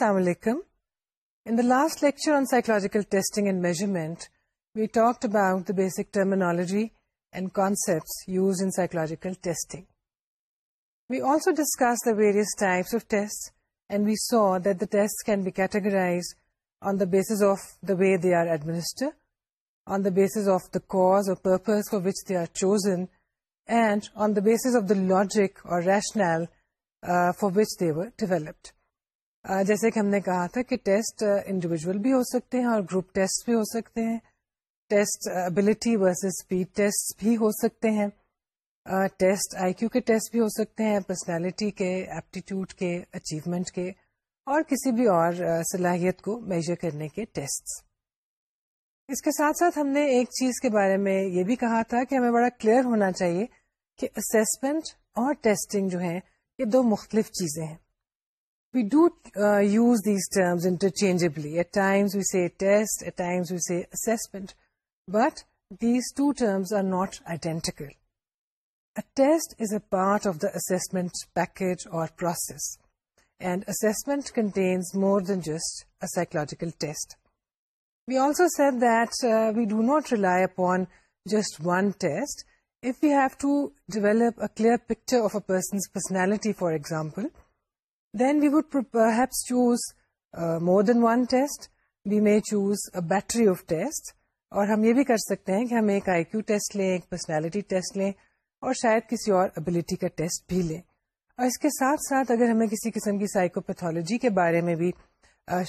Assalamu alaikum. In the last lecture on psychological testing and measurement, we talked about the basic terminology and concepts used in psychological testing. We also discussed the various types of tests, and we saw that the tests can be categorized on the basis of the way they are administered, on the basis of the cause or purpose for which they are chosen, and on the basis of the logic or rationale uh, for which they were developed. جیسے کہ ہم نے کہا تھا کہ test individual بھی ہو سکتے ہیں اور گروپ ٹیسٹ بھی ہو سکتے ہیں test ability versus speed test بھی ہو سکتے ہیں ٹیسٹ آئی کیو کے ٹیسٹ بھی ہو سکتے ہیں پرسنالٹی کے ایپٹیٹیوڈ کے اچیومنٹ کے اور کسی بھی اور صلاحیت کو میجر کرنے کے ٹیسٹ اس کے ساتھ ساتھ ہم نے ایک چیز کے بارے میں یہ بھی کہا تھا کہ ہمیں بڑا کلیئر ہونا چاہیے کہ اسسمنٹ اور ٹیسٹنگ جو ہے یہ دو مختلف چیزیں ہیں We do uh, use these terms interchangeably. At times we say test, at times we say assessment, but these two terms are not identical. A test is a part of the assessment package or process, and assessment contains more than just a psychological test. We also said that uh, we do not rely upon just one test. If we have to develop a clear picture of a person's personality, for example, battery of اور ہم یہ بھی کر سکتے ہیں کہ ہم ایک آئی کیو ٹیسٹ لیں ایک پرسنالٹی ٹیسٹ لیں اور شاید کسی اور ابلیٹی کا ٹیسٹ بھی لیں اور اس کے ساتھ ساتھ اگر ہمیں کسی قسم کی سائیکو پیتھولوجی کے بارے میں بھی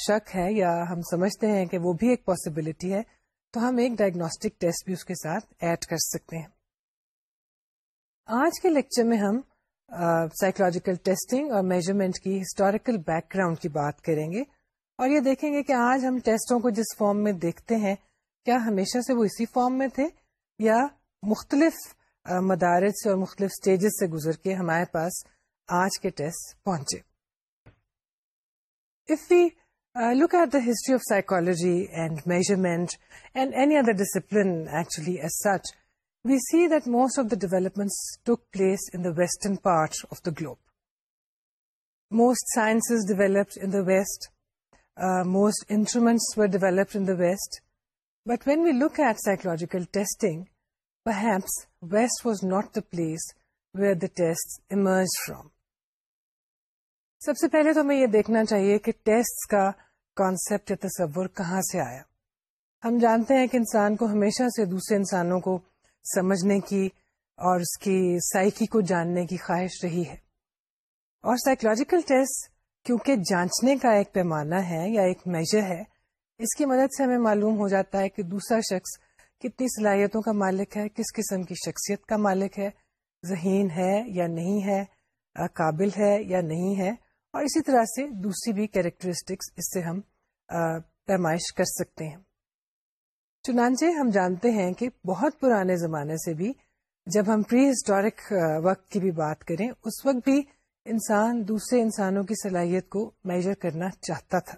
شک ہے یا ہم سمجھتے ہیں کہ وہ بھی ایک پاسبلٹی ہے تو ہم ایک ڈائگنوسٹک ٹیسٹ بھی اس کے ساتھ ایڈ کر سکتے ہیں آج کے لیکچر میں ہم سائیکلوجیکل ٹیسٹنگ اور میجرمنٹ کی ہسٹوریکل بیک گراؤنڈ کی بات کریں گے اور یہ دیکھیں گے کہ آج ہم ٹیسٹوں کو جس فارم میں دیکھتے ہیں کیا ہمیشہ سے وہ اسی فارم میں تھے یا مختلف مدارج سے اور مختلف اسٹیجز سے گزر کے ہمارے پاس آج کے ٹیسٹ پہنچے if we look at the history of psychology and measurement and any other discipline actually we see that most of the in took place in the western part of the globe most the west, in the west most instruments in the in the west but when we look at perhaps west was not the place where the test emerged from سب سے پہلے تو ہمیں یہ دیکھنا چاہیے کہ test کا کانسیپٹ یا تصور کہاں سے آیا ہم جانتے ہیں کہ انسان کو ہمیشہ سے دوسرے انسانوں کو سمجھنے کی اور اس کی سائیکی کو جاننے کی خواہش رہی ہے اور سائیکولوجیکل ٹیسٹ کیونکہ جانچنے کا ایک پیمانہ ہے یا ایک میجر ہے اس کی مدد سے ہمیں معلوم ہو جاتا ہے کہ دوسرا شخص کتنی صلاحیتوں کا مالک ہے کس قسم کی شخصیت کا مالک ہے ذہین ہے یا نہیں ہے قابل ہے یا نہیں ہے اور اسی طرح سے دوسری بھی کیریکٹرسٹکس اس سے ہم پیمائش کر سکتے ہیں چنانچہ ہم جانتے ہیں کہ بہت پرانے زمانے سے بھی جب ہم پری ہسٹورک وقت کی بھی بات کریں اس وقت بھی انسان دوسرے انسانوں کی صلاحیت کو میجر کرنا چاہتا تھا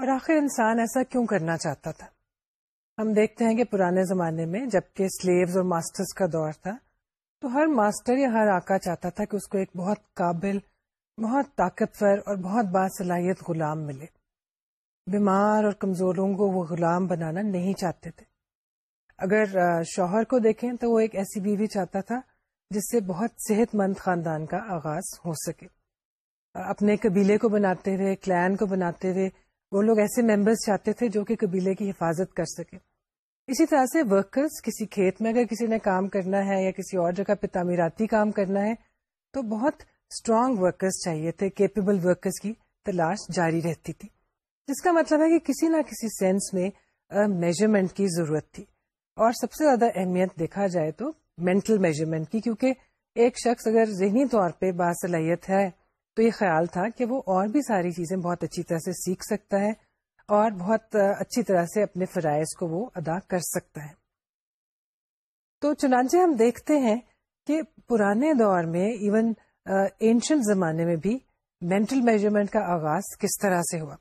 اور آخر انسان ایسا کیوں کرنا چاہتا تھا ہم دیکھتے ہیں کہ پرانے زمانے میں جبکہ سلیوز اور ماسٹرز کا دور تھا تو ہر ماسٹر یا ہر آقا چاہتا تھا کہ اس کو ایک بہت قابل بہت طاقتور اور بہت باصلاحیت غلام ملے بیمار اور کمزور لوگوں کو وہ غلام بنانا نہیں چاہتے تھے اگر شوہر کو دیکھیں تو وہ ایک ایسی بیوی چاہتا تھا جس سے بہت صحت مند خاندان کا آغاز ہو سکے اپنے قبیلے کو بناتے ہوئے کلین کو بناتے ہوئے وہ لوگ ایسے ممبرس چاہتے تھے جو کہ قبیلے کی حفاظت کر سکے اسی طرح سے ورکرز کسی کھیت میں اگر کسی نے کام کرنا ہے یا کسی اور جگہ پہ تعمیراتی کام کرنا ہے تو بہت اسٹرانگ ورکرز چاہیے تھے کیپیبل ورکرز کی تلاش جاری رہتی تھی جس کا مطلب ہے کہ کسی نہ کسی سینس میں میجرمنٹ کی ضرورت تھی اور سب سے زیادہ اہمیت دیکھا جائے تو مینٹل میجرمنٹ کی کیونکہ ایک شخص اگر ذہنی طور پہ باصلاحیت ہے تو یہ خیال تھا کہ وہ اور بھی ساری چیزیں بہت اچھی طرح سے سیکھ سکتا ہے اور بہت اچھی طرح سے اپنے فرائض کو وہ ادا کر سکتا ہے تو چنانچہ ہم دیکھتے ہیں کہ پرانے دور میں ایون اینشنٹ زمانے میں بھی مینٹل میجرمنٹ کا آغاز کس طرح سے ہوا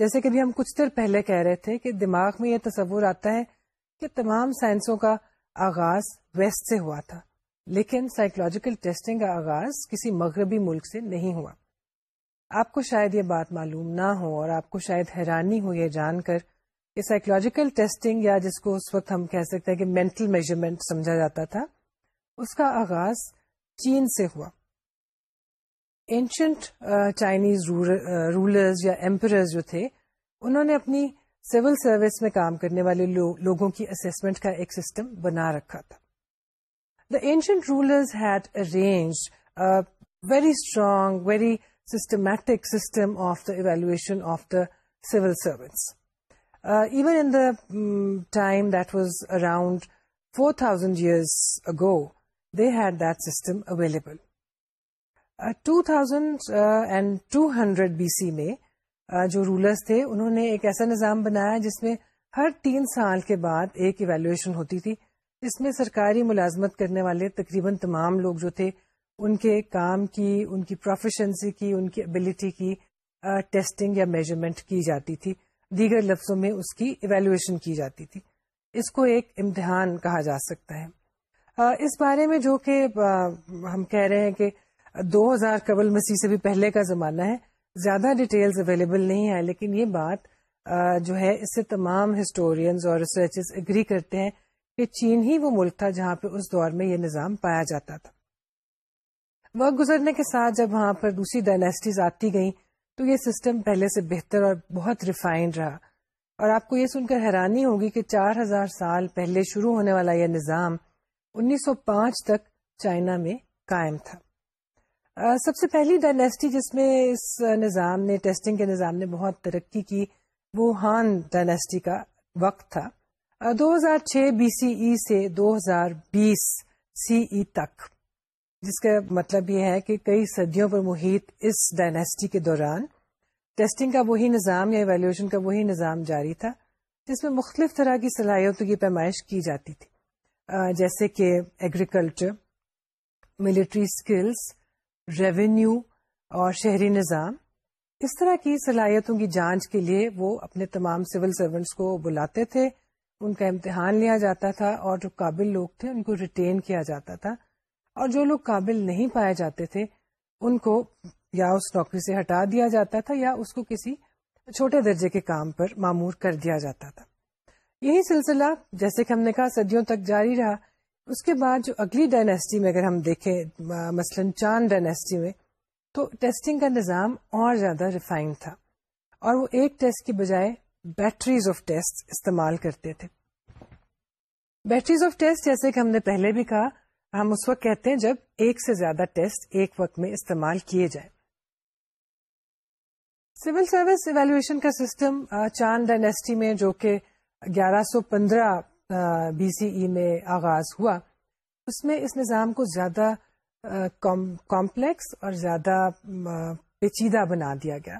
جیسے کہ ہم کچھ دیر پہلے کہہ رہے تھے کہ دماغ میں یہ تصور آتا ہے کہ تمام سائنسوں کا آغاز ویسٹ سے ہوا تھا لیکن سائیکولوجیکل ٹیسٹنگ کا آغاز کسی مغربی ملک سے نہیں ہوا آپ کو شاید یہ بات معلوم نہ ہو اور آپ کو شاید حیرانی ہو یہ جان کر کہ سائیکولوجیکل ٹیسٹنگ یا جس کو اس وقت ہم کہہ سکتے ہیں کہ مینٹل میجرمنٹ سمجھا جاتا تھا اس کا آغاز چین سے ہوا اینشنٹ چائنیز رولرز یا ایمپرز جو تھے انہوں نے اپنی سول سروس میں کام کرنے والے لوگوں کی اسسمنٹ کا ایک سسٹم بنا رکھا تھا the ancient rulers had arrange very strong very systematic system of the evaluation of the civil service even in time that was around four thousand years ago they had that system available two thousand and two hundred B C میں uh, جو rulers تھے انہوں نے ایک ایسا نظام بنایا جس میں ہر تین سال کے بعد ایک ایویلویشن ہوتی تھی اس میں سرکاری ملازمت کرنے والے تقریباً تمام لوگ جو تھے ان کے کام کی ان کی پروفیشنسی کی ان کی ابلیٹی کی ٹیسٹنگ uh, یا میجرمنٹ کی جاتی تھی دیگر لفظوں میں اس کی ایویلویشن کی جاتی تھی اس کو ایک امتحان کہا جا سکتا ہے uh, اس بارے میں جو کہ ہم کہہ رہے ہیں کہ دو ہزار قبل مسیح سے بھی پہلے کا زمانہ ہے زیادہ ڈیٹیلز اویلیبل نہیں ہے لیکن یہ بات جو ہے اس سے تمام ہسٹورینز اور ریسرچز اگری کرتے ہیں کہ چین ہی وہ ملک تھا جہاں پہ اس دور میں یہ نظام پایا جاتا تھا وقت گزرنے کے ساتھ جب وہاں پر دوسری ڈائنیسٹیز آتی گئیں تو یہ سسٹم پہلے سے بہتر اور بہت ریفائنڈ رہا اور آپ کو یہ سن کر حیرانی ہوگی کہ چار ہزار سال پہلے شروع ہونے والا یہ نظام انیس سو پانچ تک چائنا میں قائم تھا سب سے پہلی ڈائنیسٹی جس میں اس نظام نے ٹیسٹنگ کے نظام نے بہت ترقی کی ووہان ڈائنیسٹی کا وقت تھا دو ہزار چھ بی سی ای سے دو ہزار بیس سی ای تک جس کا مطلب یہ ہے کہ کئی صدیوں پر محیط اس ڈائنیسٹی کے دوران ٹیسٹنگ کا وہی نظام یا ایویلیوشن کا وہی نظام جاری تھا جس میں مختلف طرح کی صلاحیتوں کی پیمائش کی جاتی تھی جیسے کہ ایگریکلچر ملٹری اسکلس ریونیو اور شہری نظام اس طرح کی صلاحیتوں کی جانچ کے لیے وہ اپنے تمام سول سروینٹس کو بلاتے تھے ان کا امتحان لیا جاتا تھا اور جو قابل لوگ تھے ان کو ریٹین کیا جاتا تھا اور جو لوگ قابل نہیں پائے جاتے تھے ان کو یا اس نوکری سے ہٹا دیا جاتا تھا یا اس کو کسی چھوٹے درجے کے کام پر معمور کر دیا جاتا تھا یہی سلسلہ جیسے کہ ہم نے کہا صدیوں تک جاری رہا اس کے بعد جو اگلی ڈائنیسٹی میں اگر ہم دیکھیں مثلا چاند ڈائنیسٹی میں تو ٹیسٹنگ کا نظام اور زیادہ ریفائنڈ تھا اور وہ ایک ٹیسٹ کی بجائے بیٹریز آف ٹیسٹ استعمال کرتے تھے بیٹریز آف ٹیسٹ جیسے کہ ہم نے پہلے بھی کہا ہم اس وقت کہتے ہیں جب ایک سے زیادہ ٹیسٹ ایک وقت میں استعمال کیے جائے سول سروس ایویلویشن کا سسٹم چاند ڈائنیسٹی میں جو کہ گیارہ سو پندرہ بی سی ای میں آغاز ہوا اس میں اس نظام کو زیادہ کمپلیکس اور زیادہ پیچیدہ بنا دیا گیا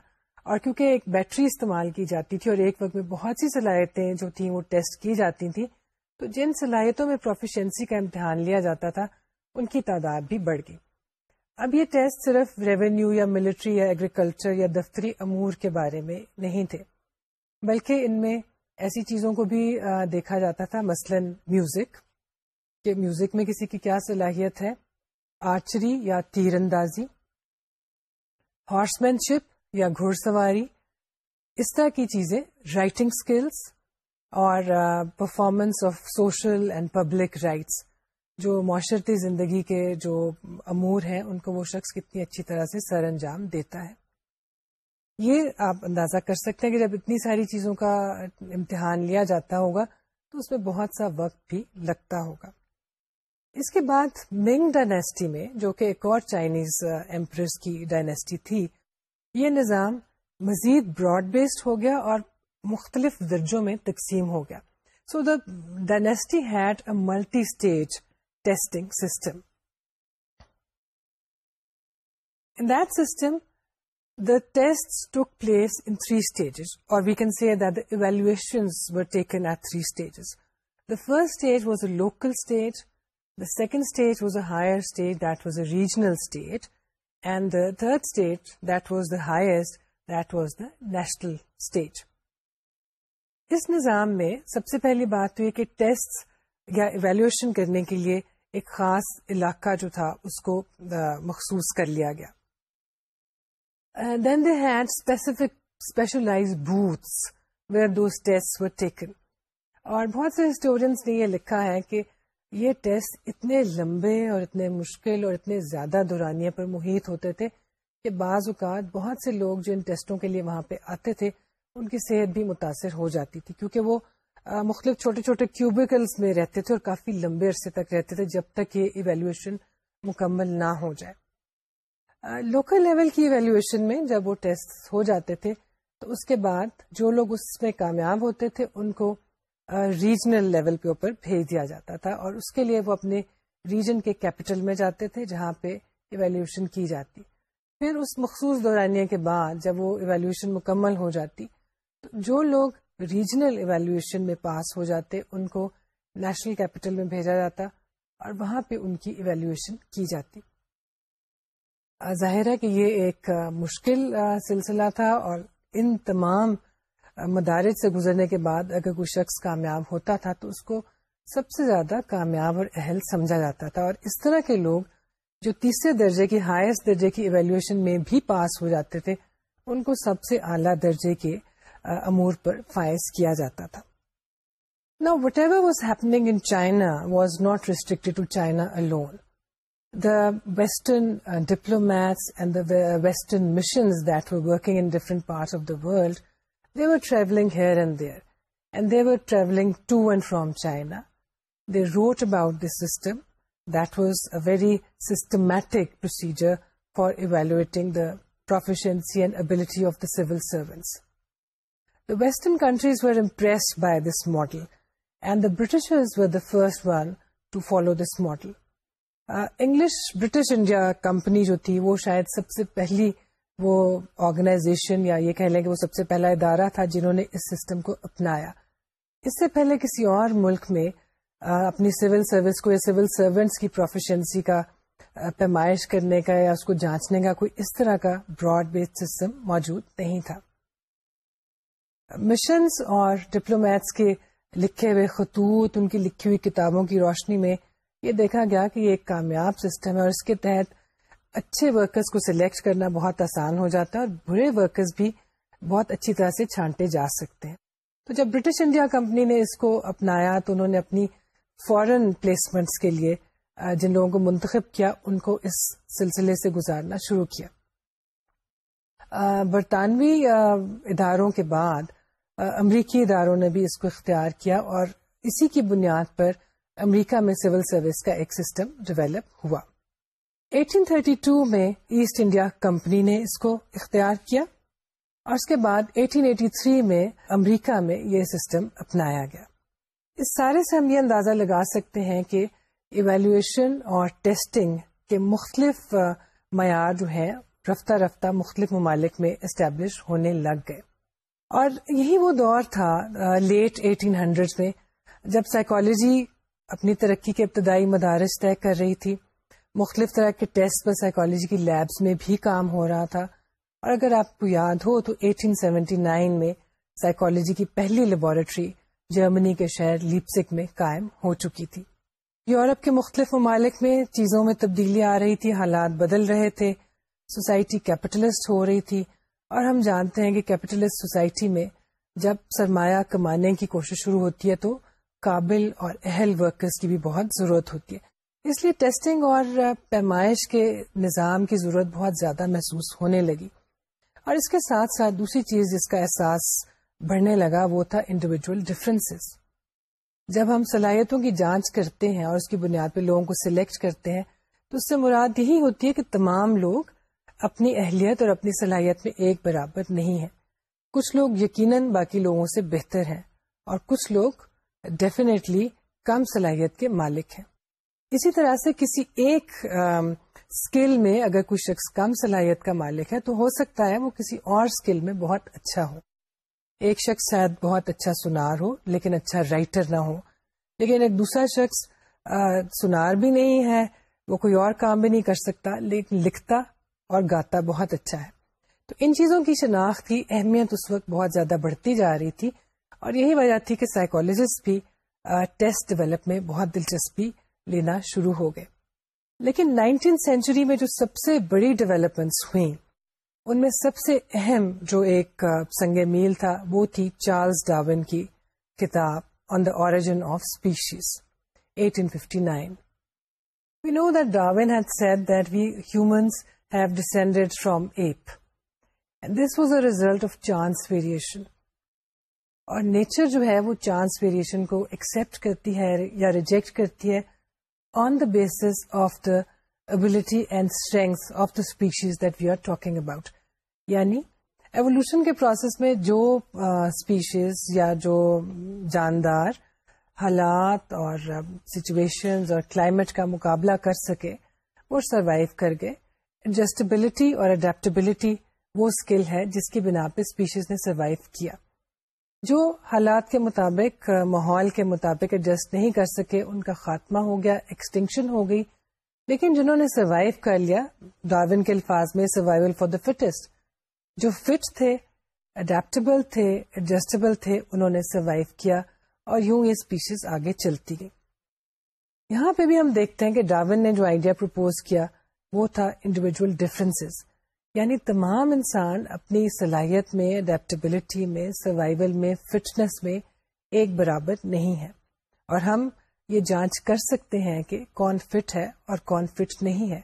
اور کیونکہ ایک بیٹری استعمال کی جاتی تھی اور ایک وقت میں بہت سی صلاحیتیں جو تھیں وہ ٹیسٹ کی جاتی تھیں تو جن صلاحیتوں میں پروفیشنسی کا امتحان لیا جاتا تھا ان کی تعداد بھی بڑھ گئی اب یہ ٹیسٹ صرف ریونیو یا ملٹری یا ایگریکلچر یا دفتری امور کے بارے میں نہیں تھے بلکہ ان میں ایسی چیزوں کو بھی دیکھا جاتا تھا مثلا میوزک کہ میوزک میں کسی کی کیا صلاحیت ہے آرچری یا تیر اندازی ہارس مینشپ یا گھوڑ سواری اس طرح کی چیزیں رائٹنگ اسکلس اور performance of social and public rights جو معاشرتی زندگی کے جو امور ہیں ان کو وہ شخص کتنی اچھی طرح سے سر انجام دیتا ہے یہ آپ اندازہ کر سکتے ہیں کہ جب اتنی ساری چیزوں کا امتحان لیا جاتا ہوگا تو اس میں بہت سا وقت بھی لگتا ہوگا اس کے بعد منگ ڈائنیسٹی میں جو کہ ایک اور چائنیز ایمپریس کی ڈائنیسٹی تھی یہ نظام مزید براڈ بیسڈ ہو گیا اور مختلف درجوں میں تقسیم ہو گیا so the dynasty had a multi stage testing system that system the test took place in three stages اور we can see the the evaluations were taken at three stages the first stage was a local state the second state was a higher state that was a regional state and the third state that was the highest that was the national state اس نظام میں سب سے پہلی بات تو یہ کہ test یا evaluation کرنے کے لیے ایک خاص علاقہ جو تھا اس کو مخصوص کر لیا گیا then they had specific specialise booths where اور بہت سے اسٹوڈینٹس نے یہ لکھا ہے کہ یہ ٹیسٹ اتنے لمبے اور اتنے مشکل اور اتنے زیادہ دورانی پر محیط ہوتے تھے کہ بعض اوقات بہت سے لوگ جو ان ٹیسٹوں کے لیے وہاں پہ آتے تھے ان کی صحت بھی متاثر ہو جاتی تھی کیونکہ وہ مختلف چھوٹے چھوٹے کیوبیکلس میں رہتے تھے اور کافی لمبے عرصے تک رہتے تھے جب تک یہ ایویلویشن مکمل نہ ہو جائے لوکل لیول کی ایویلویشن میں جب وہ ٹیسٹ ہو جاتے تھے تو اس کے بعد جو لوگ اس میں کامیاب ہوتے تھے ان کو ریجنل لیول کے اوپر بھیج دیا جاتا تھا اور اس کے لیے وہ اپنے ریجن کے کیپٹل میں جاتے تھے جہاں پہ ایویلویشن کی جاتی پھر اس مخصوص دورانیہ کے بعد جب وہ ایویلویشن مکمل ہو جاتی تو جو لوگ ریجنل ایویلیوشن میں پاس ہو جاتے ان کو نیشنل کیپٹل میں بھیجا جاتا اور وہاں پہ ان کی ایویلیوشن کی جاتی ظاہر ہے کہ یہ ایک مشکل سلسلہ تھا اور ان تمام مدارج سے گزرنے کے بعد اگر کوئی شخص کامیاب ہوتا تھا تو اس کو سب سے زیادہ کامیاب اور اہل سمجھا جاتا تھا اور اس طرح کے لوگ جو تیسرے درجے کی ہائیسٹ درجے کی ایویلویشن میں بھی پاس ہو جاتے تھے ان کو سب سے اعلیٰ درجے کے امور پر فائز کیا جاتا تھا نا whatever was happening in China was not restricted to China a The Western uh, diplomats and the Western missions that were working in different parts of the world, they were traveling here and there. And they were traveling to and from China. They wrote about the system. That was a very systematic procedure for evaluating the proficiency and ability of the civil servants. The Western countries were impressed by this model, and the Britishers were the first one to follow this model. English British India company جو تھی وہ شاید سب سے پہلی وہ organisation یا یہ کہہ لیں کہ وہ سب سے پہلا ادارہ تھا جنہوں نے اس سسٹم کو اپنایا اس سے پہلے کسی اور ملک میں اپنی سول سروس کو یا سول سروینٹس کی پروفیشنسی کا پیمائش کرنے کا یا اس کو جانچنے کا کوئی اس طرح کا براڈ بیس سسٹم موجود نہیں تھا مشنز اور ڈپلومیٹس کے لکھے ہوئے خطوط ان کی لکھی ہوئی کتابوں کی روشنی میں یہ دیکھا گیا کہ یہ ایک کامیاب سسٹم ہے اور اس کے تحت اچھے ورکرز کو سلیکٹ کرنا بہت آسان ہو جاتا ہے اور برے ورکرز بھی بہت اچھی طرح سے چھانٹے جا سکتے ہیں تو جب برٹش انڈیا کمپنی نے اس کو اپنایا تو انہوں نے اپنی فورن پلیسمنٹس کے لیے جن لوگوں کو منتخب کیا ان کو اس سلسلے سے گزارنا شروع کیا برطانوی اداروں کے بعد امریکی اداروں نے بھی اس کو اختیار کیا اور اسی کی بنیاد پر امریکہ میں سول سروس کا ایک سسٹم ڈیویلپ ہوا 1832 میں ایسٹ انڈیا کمپنی نے اس کو اختیار کیا اور اس کے بعد 1883 میں امریکہ میں یہ سسٹم اپنایا گیا اس سارے سے ہم یہ اندازہ لگا سکتے ہیں کہ ایویلویشن اور ٹیسٹنگ کے مختلف معیار جو ہیں رفتہ رفتہ مختلف ممالک میں اسٹیبلش ہونے لگ گئے اور یہی وہ دور تھا لیٹ ایٹین ہنڈریڈ میں جب سائیکالوجی اپنی ترقی کے ابتدائی مدارس طے کر رہی تھی مختلف طرح کے ٹیسٹ پر سائیکالوجی کی لیبز میں بھی کام ہو رہا تھا اور اگر آپ کو یاد ہو تو 1879 میں سائیکالوجی کی پہلی لیبوریٹری جرمنی کے شہر لیپسک میں قائم ہو چکی تھی یورپ کے مختلف ممالک میں چیزوں میں تبدیلی آ رہی تھی حالات بدل رہے تھے سوسائٹی کیپٹلسٹ ہو رہی تھی اور ہم جانتے ہیں کہ کیپٹلسٹ سوسائٹی میں جب سرمایہ کمانے کی کوشش شروع ہوتی ہے تو قابل اور اہل ورکرز کی بھی بہت ضرورت ہوتی ہے اس لیے ٹیسٹنگ اور پیمائش کے نظام کی ضرورت بہت زیادہ محسوس ہونے لگی اور اس کے ساتھ ساتھ دوسری چیز جس کا احساس بڑھنے لگا وہ تھا انڈیویجول ڈفرینسز جب ہم صلاحیتوں کی جانچ کرتے ہیں اور اس کی بنیاد پہ لوگوں کو سلیکٹ کرتے ہیں تو اس سے مراد یہی ہوتی ہے کہ تمام لوگ اپنی اہلیت اور اپنی صلاحیت میں ایک برابر نہیں ہے کچھ لوگ یقیناً باقی لوگوں سے بہتر ہیں اور کچھ لوگ ڈیفینیٹلی کم صلاحیت کے مالک ہیں اسی طرح سے کسی ایک اسکل میں اگر کوئی شخص کم صلاحیت کا مالک ہے تو ہو سکتا ہے وہ کسی اور اسکل میں بہت اچھا ہو ایک شخص شاید بہت اچھا سنار ہو لیکن اچھا رائٹر نہ ہو لیکن ایک دوسرا شخص سنار بھی نہیں ہے وہ کوئی اور کام بھی نہیں کر سکتا لیکن لکھتا اور گاتا بہت اچھا ہے تو ان چیزوں کی شناخت کی اہمیت اس وقت بہت زیادہ بڑھتی جا رہی تھی اور یہی وجہ تھی کہ سائیکولوجسٹ بھی ٹیسٹ ڈیولپ میں بہت دلچسپی لینا شروع ہو گئے لیکن نائنٹین سینچری میں جو سب سے بڑی ڈیولپمنٹس ہوئیں ان میں سب سے اہم جو ایک سنگ میل تھا وہ تھی چارلز ڈاون کی کتاب on the origin of species eighteen we know that Darwin said that we humans descended from ape this was a result of chance variation اور نیچر جو ہے وہ چانس ویریشن کو ایکسپٹ کرتی ہے یا ریجیکٹ کرتی ہے on the basis of the ability and strengths of the species that we are talking about یعنی ایولیوشن کے پروسیس میں جو اسپیشیز یا جو جاندار حالات اور سچویشنز اور کلائمیٹ کا مقابلہ کر سکے وہ سروائیو کر گئے ایڈجسٹیبلٹی اور اڈیپٹیبلٹی وہ اسکل ہے جس کی بنا پہ اسپیشیز نے سروائیو کیا جو حالات کے مطابق ماحول کے مطابق ایڈجسٹ نہیں کر سکے ان کا خاتمہ ہو گیا ایکسٹینکشن ہو گئی لیکن جنہوں نے سروائو کر لیا ڈاون کے الفاظ میں سروائول فار دا فٹسٹ جو فٹ تھے اڈیپٹیبل تھے ایڈجسٹیبل تھے انہوں نے سروائیو کیا اور یوں یہ اسپیشیز آگے چلتی گئی یہاں پہ بھی ہم دیکھتے ہیں کہ ڈاون نے جو آئیڈیا پرپوز کیا وہ تھا انڈیویجل ڈفرینسز یعنی تمام انسان اپنی صلاحیت میں اڈیپٹیبلٹی میں سروائول میں فٹنس میں ایک برابر نہیں ہے اور ہم یہ جانچ کر سکتے ہیں کہ کون فٹ ہے اور کون فٹ نہیں ہے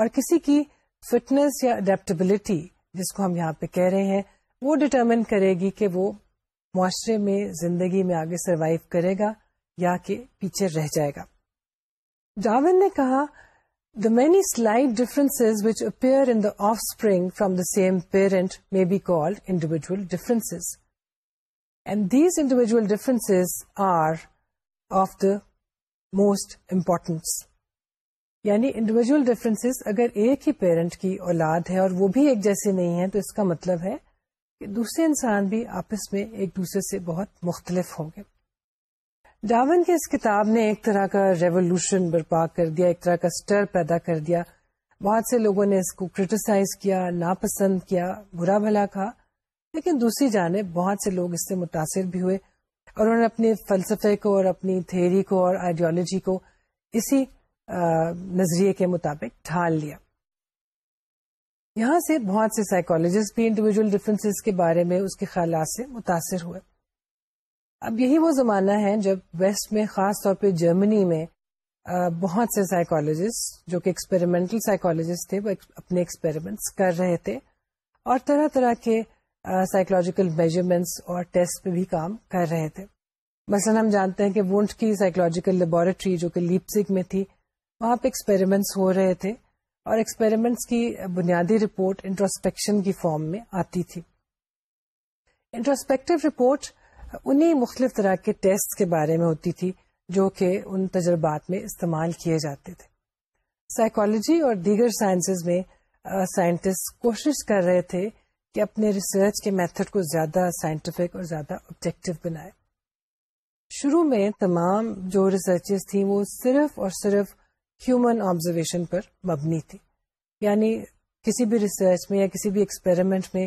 اور کسی کی فٹنس یا اڈیپٹیبلٹی جس کو ہم یہاں پہ کہہ رہے ہیں وہ ڈٹرمن کرے گی کہ وہ معاشرے میں زندگی میں آگے سروائو کرے گا یا کہ پیچھے رہ جائے گا ڈاون نے کہا The many slight differences which appear in the offspring from the same parent may be called individual differences. And these individual differences are of the most importance. یعنی انڈیویجل ڈفرینسز اگر ایک ہی پیرنٹ کی اولاد ہے اور وہ بھی ایک جیسے نہیں ہے تو اس کا مطلب ہے کہ دوسرے انسان بھی آپس میں ایک دوسرے سے بہت مختلف ہوں گے ڈاون کی اس کتاب نے ایک طرح کا ریولوشن برپا کر دیا ایک طرح کا سٹر پیدا کر دیا بہت سے لوگوں نے اس کو کرٹیسائز کیا ناپسند کیا برا بھلا کہا لیکن دوسری جانب بہت سے لوگ اس سے متاثر بھی ہوئے اور انہوں نے اپنے فلسفے کو اور اپنی تھیری کو اور آئیڈیالوجی کو اسی نظریے کے مطابق ڈھال لیا یہاں سے بہت سے سائیکالوجسٹ بھی انڈیویجل ڈفرینس کے بارے میں اس کے خیالات سے متاثر ہوئے اب یہی وہ زمانہ ہے جب ویسٹ میں خاص طور پہ جرمنی میں بہت سے سائیکالوجسٹ جو کہ ایکسپیریمنٹل سائیکالوجسٹ تھے وہ اپنے ایکسپیریمنٹس کر رہے تھے اور طرح طرح کے سائیکولوجیکل میجرمنٹس اور ٹیسٹ پہ بھی کام کر رہے تھے مثلا ہم جانتے ہیں کہ وونٹ کی سائیکولوجیکل لیبوریٹری جو کہ لیپسک میں تھی وہاں پہ ایکسپیریمنٹس ہو رہے تھے اور ایکسپیریمنٹس کی بنیادی رپورٹ انٹروسپیکشن کی فارم میں آتی تھی انٹروسپیکٹو رپورٹ انہیں مختلف طرح کے ٹیسٹ کے بارے میں ہوتی تھی جو کہ ان تجربات میں استعمال کیے جاتے تھے سائیکالوجی اور دیگر سائنسز میں سائنٹسٹ کوشش کر رہے تھے کہ اپنے ریسرچ کے میتھڈ کو زیادہ سائنٹیفک اور زیادہ آبجیکٹو بنائے شروع میں تمام جو ریسرچز تھیں وہ صرف اور صرف ہیومن آبزرویشن پر مبنی تھی یعنی کسی بھی ریسرچ میں یا کسی بھی ایکسپیریمنٹ میں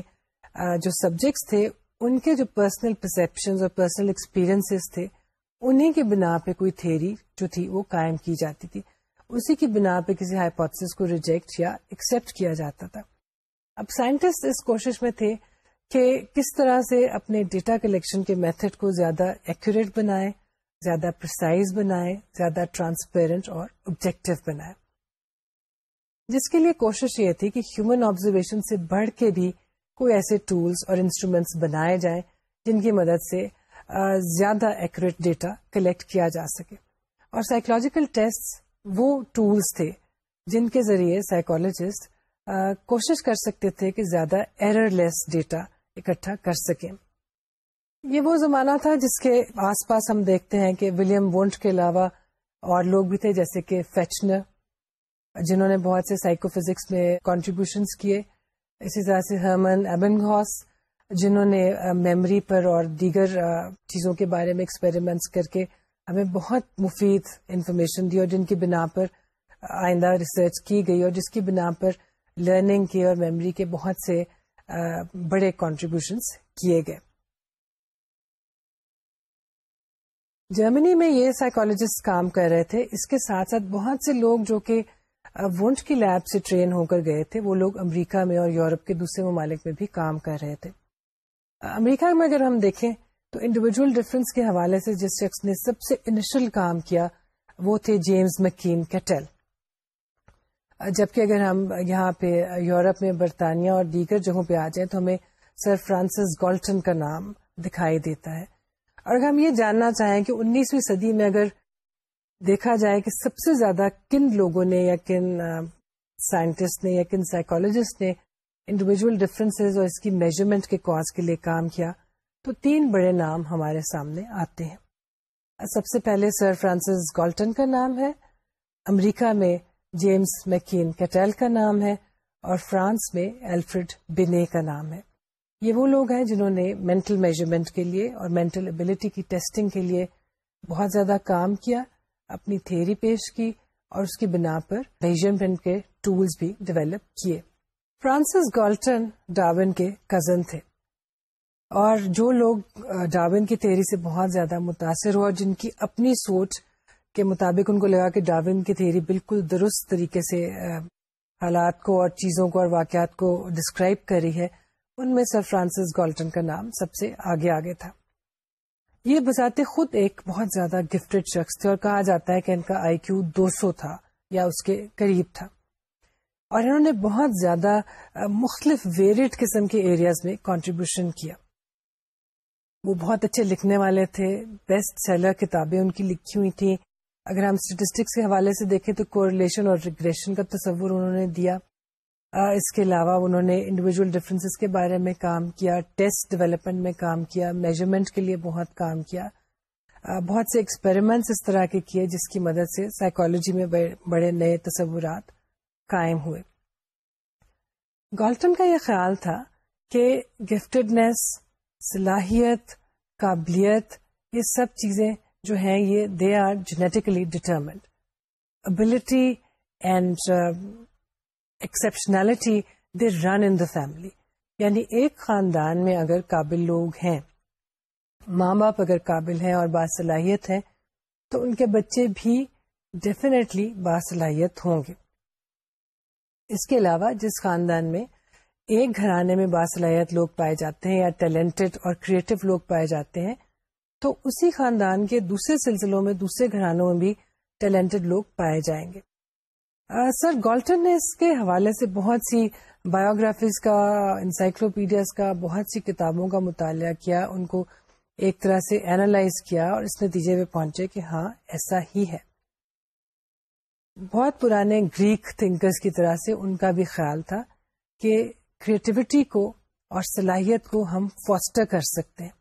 جو سبجیکٹس تھے ان کے جو پرسنل پرسپشن اور پرسنل ایکسپیرئنس تھے انہیں کے بنا پہ کوئی تھیری جو تھی وہ قائم کی جاتی تھی اسی کی بنا پہ کسی ہائیپوتھس کو ریجیکٹ یا ایکسپٹ کیا جاتا تھا اب سائنٹسٹ اس کوشش میں تھے کہ کس طرح سے اپنے ڈیٹا کلیکشن کے میتھڈ کو زیادہ ایکوریٹ بنائے زیادہ پرسائز بنائے زیادہ ٹرانسپیرنٹ اور آبجیکٹو بنائے جس کے لیے کوشش یہ تھی کہ ہیومن آبزرویشن سے بڑھ کے بھی کوئی ایسے ٹولس اور انسٹرومینٹس بنائے جائیں جن کی مدد سے زیادہ ایکوریٹ ڈیٹا کلیکٹ کیا جا سکے اور سائیکولوجیکل ٹیسٹ وہ ٹولس تھے جن کے ذریعے سائیکولوجسٹ کوشش کر سکتے تھے کہ زیادہ ایرر لیس ڈیٹا اکٹھا کر سکیں یہ وہ زمانہ تھا جس کے آس پاس ہم دیکھتے ہیں کہ ولیم وونٹ کے علاوہ اور لوگ بھی تھے جیسے کہ فیچنر جنہوں نے بہت سے سائیکو فزکس میں کانٹریبیوشنس کیے اسی طرح سے ایبن ایبنگوس جنہوں نے میموری پر اور دیگر چیزوں کے بارے میں ایکسپیریمنٹس کر کے ہمیں بہت مفید انفارمیشن دی اور جن کی بنا پر آئندہ ریسرچ کی گئی اور جس کی بنا پر لرننگ کے اور میموری کے بہت سے بڑے کنٹریبیوشنس کیے گئے جرمنی میں یہ سائیکالوجسٹ کام کر رہے تھے اس کے ساتھ ساتھ بہت سے لوگ جو کہ وونٹ کی لیب سے ٹرین ہو کر گئے تھے وہ لوگ امریکہ میں اور یورپ کے دوسرے ممالک میں بھی کام کر رہے تھے امریکہ میں اگر ہم دیکھیں تو انڈیویجل ڈفرنس کے حوالے سے جس شخص نے سب سے انیشل کام کیا وہ تھے جیمز مکین کیٹل جبکہ اگر ہم یہاں پہ یورپ میں برطانیہ اور دیگر جگہوں پہ آ جائیں تو ہمیں سر فرانسس گولٹن کا نام دکھائی دیتا ہے اور اگر ہم یہ جاننا چاہیں کہ انیسویں صدی میں اگر دیکھا جائے کہ سب سے زیادہ کن لوگوں نے یا کن سائنٹسٹ نے یا کن سائیکالوجسٹ نے انڈیویجل ڈفرینسز اور اس کی میجرمنٹ کے کاز کے لیے کام کیا تو تین بڑے نام ہمارے سامنے آتے ہیں سب سے پہلے سر فرانسس گالٹن کا نام ہے امریکہ میں جیمس میکین کیٹیل کا نام ہے اور فرانس میں الفریڈ بینے کا نام ہے یہ وہ لوگ ہیں جنہوں نے مینٹل میجرمنٹ کے لیے اور مینٹل ابلیٹی کی ٹیسٹنگ کے لیے بہت زیادہ کام کیا اپنی تھیری پیش کی اور اس کی بنا پر میجرمنٹ کے ٹولز بھی ڈیولپ کیے فرانسس گالٹن ڈاون کے کزن تھے اور جو لوگ ڈاون کی تھیری سے بہت زیادہ متاثر ہوا جن کی اپنی سوچ کے مطابق ان کو لگا کہ ڈاون کی تھیری بالکل درست طریقے سے حالات کو اور چیزوں کو اور واقعات کو ڈسکرائب کر رہی ہے ان میں سر فرانسس گالٹن کا نام سب سے آگے آگے تھا یہ بذات خود ایک بہت زیادہ گفٹڈ شخص تھے اور کہا جاتا ہے کہ ان کا آئی کیو دو سو تھا یا اس کے قریب تھا اور انہوں نے بہت زیادہ مختلف ویریڈ قسم کے ایریاز میں کنٹریبیوشن کیا وہ بہت اچھے لکھنے والے تھے بیسٹ سیلر کتابیں ان کی لکھی ہوئی تھیں اگر ہم اسٹیٹسٹکس کے حوالے سے دیکھیں تو کوریلیشن اور ریگریشن کا تصور انہوں نے دیا اس کے علاوہ انہوں نے انڈیویجل ڈفرینس کے بارے میں کام کیا ٹیسٹ ڈیولپمنٹ میں کام کیا میجرمنٹ کے لیے بہت کام کیا بہت سے ایکسپیریمنٹس اس طرح کے کیے جس کی مدد سے سائیکالوجی میں بڑے نئے تصورات قائم ہوئے گالٹن کا یہ خیال تھا کہ گفٹڈنیس صلاحیت قابلیت یہ سب چیزیں جو ہیں یہ they are genetically determined ability and exceptionality they run in the family یعنی ایک خاندان میں اگر قابل لوگ ہیں ماں باپ اگر قابل ہیں اور باصلاحیت ہیں تو ان کے بچے بھی ڈیفینیٹلی باصلاحیت ہوں گے اس کے علاوہ جس خاندان میں ایک گھرانے میں باصلاحیت لوگ پائے جاتے ہیں یا ٹیلنٹڈ اور کریٹو لوگ پائے جاتے ہیں تو اسی خاندان کے دوسرے سلسلوں میں دوسرے گھرانوں میں بھی ٹیلنٹڈ لوگ پائے جائیں گے سر گولٹن نے اس کے حوالے سے بہت سی بایوگرافیز کا انسائکلوپیڈیاز کا بہت سی کتابوں کا مطالعہ کیا ان کو ایک طرح سے اینالائز کیا اور اس نتیجے پہ پہنچے کہ ہاں ایسا ہی ہے بہت پرانے گریک تھنکرز کی طرح سے ان کا بھی خیال تھا کہ کریٹیوٹی کو اور صلاحیت کو ہم فوسٹر کر سکتے ہیں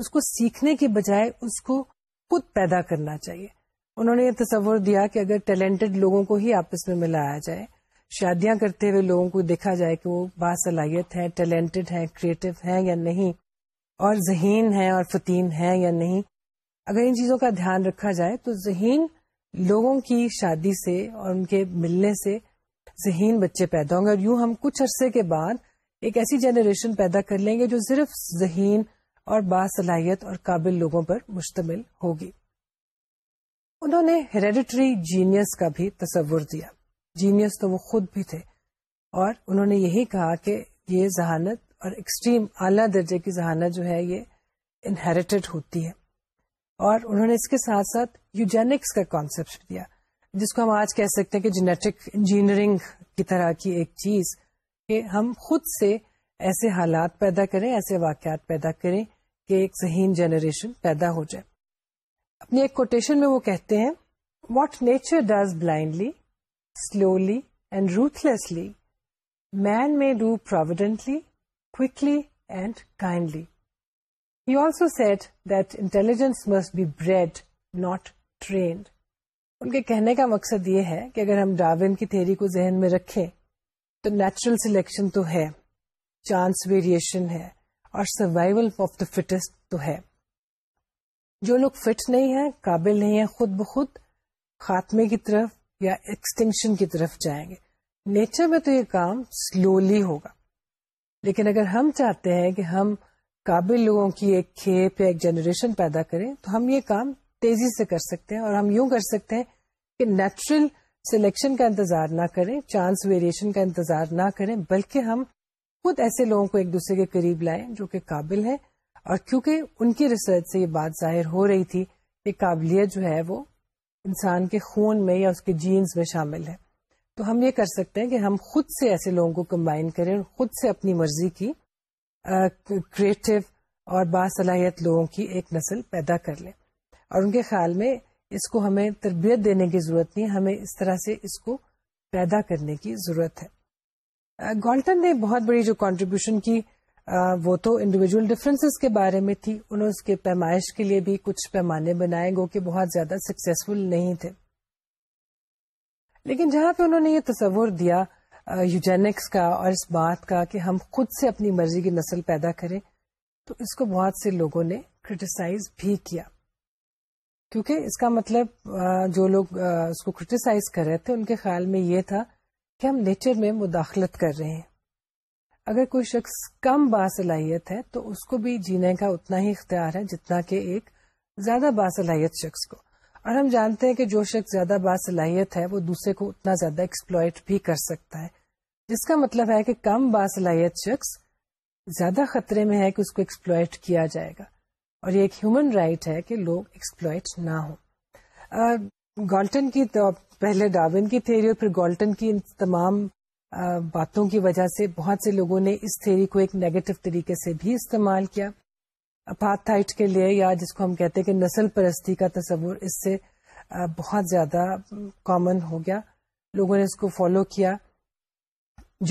اس کو سیکھنے کے بجائے اس کو خود پیدا کرنا چاہیے انہوں نے یہ تصور دیا کہ اگر ٹیلنٹڈ لوگوں کو ہی آپس میں ملایا جائے شادیاں کرتے ہوئے لوگوں کو دیکھا جائے کہ وہ باصلاحیت ہیں ٹیلنٹڈ ہیں کریٹو ہیں یا نہیں اور ذہین ہیں اور فتیم ہیں یا نہیں اگر ان چیزوں کا دھیان رکھا جائے تو ذہین لوگوں کی شادی سے اور ان کے ملنے سے ذہین بچے پیدا ہوں گے اور یوں ہم کچھ عرصے کے بعد ایک ایسی جنریشن پیدا کر لیں گے جو صرف ذہین اور باصلاحیت اور قابل لوگوں پر مشتمل ہوگی انہوں نے ہیریڈیٹری جینیس کا بھی تصور دیا جینیس تو وہ خود بھی تھے اور انہوں نے یہی کہا کہ یہ ذہانت اور ایکسٹریم اعلیٰ درجے کی ذہانت جو ہے یہ انہیریٹڈ ہوتی ہے اور انہوں نے اس کے ساتھ ساتھ یوجینکس کا کانسیپٹ دیا جس کو ہم آج کہہ سکتے ہیں کہ جینیٹک انجینئرنگ کی طرح کی ایک چیز کہ ہم خود سے ایسے حالات پیدا کریں ایسے واقعات پیدا کریں کہ ایک ذہین جنریشن پیدا ہو جائے اپنی ایک کوٹیشن میں وہ کہتے ہیں what nature does blindly slowly and ruthlessly man may do quickly and kindly he also said that intelligence must be bred not trained ان کے کہنے کا مقصد یہ ہے کہ اگر ہم ڈاوین کی تھیری کو ذہن میں رکھیں تو نیچرل سلیکشن تو ہے چانس ویریشن ہے اور سروائول آف دا فٹسٹ تو ہے جو لوگ فٹ نہیں ہیں قابل نہیں ہیں خود بخود خاتمے کی طرف یا ایکسٹینکشن کی طرف جائیں گے نیچر میں تو یہ کام سلولی ہوگا لیکن اگر ہم چاہتے ہیں کہ ہم قابل لوگوں کی ایک کھیپ یا ایک جنریشن پیدا کریں تو ہم یہ کام تیزی سے کر سکتے ہیں اور ہم یوں کر سکتے ہیں کہ نیچرل سلیکشن کا انتظار نہ کریں چانس ویریشن کا انتظار نہ کریں بلکہ ہم خود ایسے لوگوں کو ایک دوسرے کے قریب لائیں جو کہ قابل ہیں اور کیونکہ ان کی ریسرچ سے یہ بات ظاہر ہو رہی تھی کہ قابلیت جو ہے وہ انسان کے خون میں یا اس کے جینز میں شامل ہے تو ہم یہ کر سکتے ہیں کہ ہم خود سے ایسے لوگوں کو کمبائن کریں خود سے اپنی مرضی کی کریٹو اور باصلاحیت لوگوں کی ایک نسل پیدا کر لیں اور ان کے خیال میں اس کو ہمیں تربیت دینے کی ضرورت نہیں ہمیں اس طرح سے اس کو پیدا کرنے کی ضرورت ہے گولٹن نے بہت بڑی جو کنٹریبیوشن کی وہ تو انڈیویجول ڈفرینسز کے بارے میں تھی انہوں نے اس کے پیمائش کے لیے بھی کچھ پیمانے بنائے گو کہ بہت زیادہ سکسیزفل نہیں تھے لیکن جہاں پہ انہوں نے یہ تصور دیا یوجینکس کا اور اس بات کا کہ ہم خود سے اپنی مرضی کی نسل پیدا کریں تو اس کو بہت سے لوگوں نے کرٹیسائز بھی کیا کیونکہ اس کا مطلب جو لوگ اس کو کرٹیسائز کر رہے تھے ان کے خیال میں یہ تھا کہ ہم نیچر میں مداخلت کر رہے ہیں اگر کوئی شخص کم باصلاحیت ہے تو اس کو بھی جینے کا اتنا ہی اختیار ہے جتنا کہ ایک زیادہ باصلاحیت شخص کو اور ہم جانتے ہیں کہ جو شخص زیادہ باصلاحیت ہے وہ دوسرے کو اتنا زیادہ ایکسپلوئٹ بھی کر سکتا ہے جس کا مطلب ہے کہ کم باصلاحیت شخص زیادہ خطرے میں ہے کہ اس کو ایکسپلوئٹ کیا جائے گا اور یہ ایک ہیومن رائٹ ہے کہ لوگ ایکسپلوئٹ نہ ہوں گالٹن کی پہلے ڈاوین کی تھیری اور پھر گالٹن کی تمام باتوں کی وجہ سے بہت سے لوگوں نے اس تھیری کو ایک نیگیٹو طریقے سے بھی استعمال کیا اپاتھائٹ کے لیے یا جس کو ہم کہتے ہیں کہ نسل پرستی کا تصور اس سے بہت زیادہ کامن ہو گیا لوگوں نے اس کو فالو کیا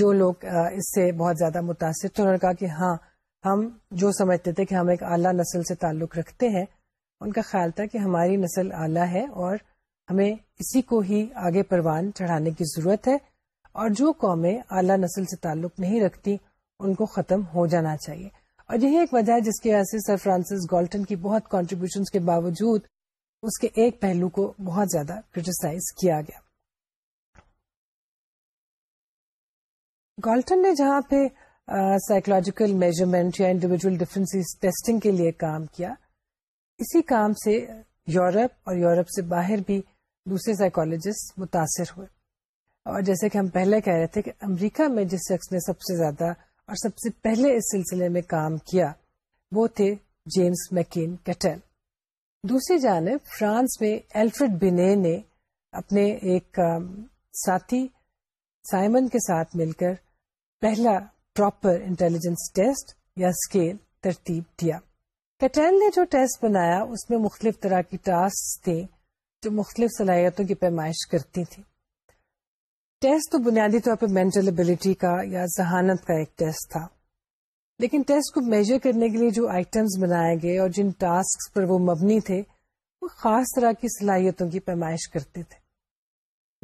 جو لوگ اس سے بہت زیادہ متاثر تھے انہوں نے کہا کہ ہاں ہم جو سمجھتے تھے کہ ہم ایک اعلیٰ نسل سے تعلق رکھتے ہیں ان کا خیال تھا کہ ہماری نسل اعلیٰ ہے اور ہمیں اسی کو ہی آگے پروان چڑھانے کی ضرورت ہے اور جو قومیں اعلیٰ نسل سے تعلق نہیں رکھتی ان کو ختم ہو جانا چاہیے اور یہی ایک وجہ ہے جس کی وجہ سے سر فرانسس گولٹن کی بہت کنٹریبیوشن کے باوجود اس کے ایک پہلو کو بہت زیادہ کرٹیسائز کیا گیا گولٹن نے جہاں پہ سائیکولوجیکل میجرمنٹ یا انڈیویجل ڈفرینس ٹیسٹنگ کے لیے کام کیا اسی کام سے یورپ اور یورپ سے باہر بھی دوسرے سائیکولوجسٹ متاثر ہوئے اور جیسے کہ ہم پہلے کہہ رہے تھے کہ امریکہ میں جس شخص نے سب سے زیادہ اور سب سے پہلے اس سلسلے میں کام کیا وہ تھے جیمس میکین کیٹل دوسری جانب فرانس میں الفریڈ بینے نے اپنے ایک ساتھی سائمن کے ساتھ مل کر پہلا پراپر انٹیلیجنس ٹیسٹ یا اسکیل ترتیب دیا کیٹل نے جو ٹیسٹ بنایا اس میں مختلف طرح کی ٹاسک تھے جو مختلف صلاحیتوں کی پیمائش کرتی تھیں ٹیسٹ تو بنیادی طور پر مینٹل ابلیٹی کا یا ذہانت کا ایک ٹیسٹ تھا لیکن ٹیسٹ کو میجر کرنے کے لیے جو آئٹمس بنائے گئے اور جن ٹاسک پر وہ مبنی تھے وہ خاص طرح کی صلاحیتوں کی پیمائش کرتے تھے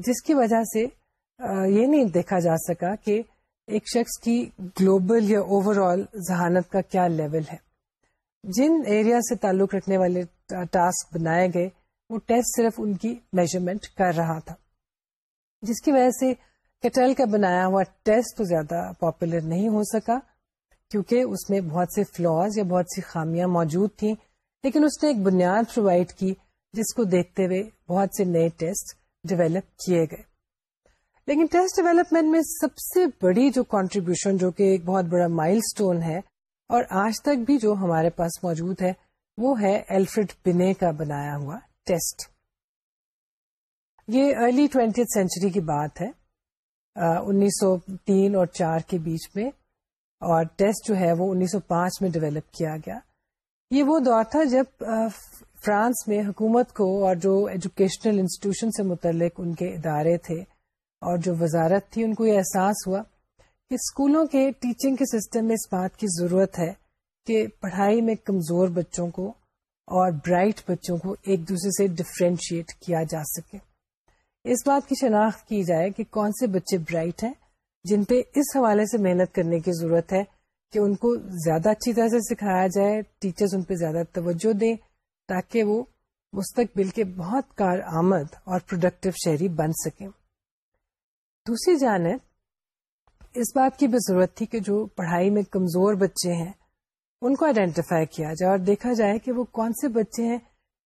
جس کی وجہ سے یہ نہیں دیکھا جا سکا کہ ایک شخص کی گلوبل یا اوور آل ذہانت کا کیا لیول ہے جن ایریا سے تعلق رکھنے والے ٹاسک بنائے گئے وہ ٹیسٹ صرف ان کی میجرمنٹ کر رہا تھا جس کی وجہ سے کٹل کا بنایا ہوا ٹیسٹ تو زیادہ پاپولر نہیں ہو سکا کیونکہ اس میں بہت سے فلوز یا بہت سی خامیاں موجود تھیں لیکن اس نے ایک بنیاد پرووائڈ کی جس کو دیکھتے ہوئے بہت سے نئے ٹیسٹ ڈیولپ کیے گئے لیکن ٹیسٹ ڈیویلپمنٹ میں سب سے بڑی جو کانٹریبیوشن جو کہ ایک بہت بڑا مائل سٹون ہے اور آج تک بھی جو ہمارے پاس موجود ہے وہ ہے الفریڈ بنے کا بنایا ہوا ٹیسٹ یہ ارلی ٹوینٹی سینچری کی بات ہے انیس سو تین اور چار کے بیچ میں اور ٹیسٹ جو ہے وہ انیس سو پانچ میں ڈیولپ کیا گیا یہ وہ دور تھا جب فرانس میں حکومت کو اور جو ایجوکیشنل انسٹیٹیوشن سے متعلق ان کے ادارے تھے اور جو وزارت تھی ان کو یہ احساس ہوا کہ اسکولوں کے ٹیچنگ کے سسٹم میں اس بات کی ضرورت ہے کہ پڑھائی میں کمزور بچوں کو اور برائٹ بچوں کو ایک دوسرے سے ڈفرینشیٹ کیا جا سکے اس بات کی شناخت کی جائے کہ کون سے بچے برائٹ ہیں جن پہ اس حوالے سے محنت کرنے کی ضرورت ہے کہ ان کو زیادہ اچھی طرح سے سکھایا جائے ٹیچرز ان پہ زیادہ توجہ دیں تاکہ وہ مستقبل کے بہت کارآمد اور پروڈکٹیو شہری بن سکیں دوسری جانب اس بات کی بھی ضرورت تھی کہ جو پڑھائی میں کمزور بچے ہیں ان کو آئیڈینٹیفائی کیا جائے اور دیکھا جائے کہ وہ کون سے بچے ہیں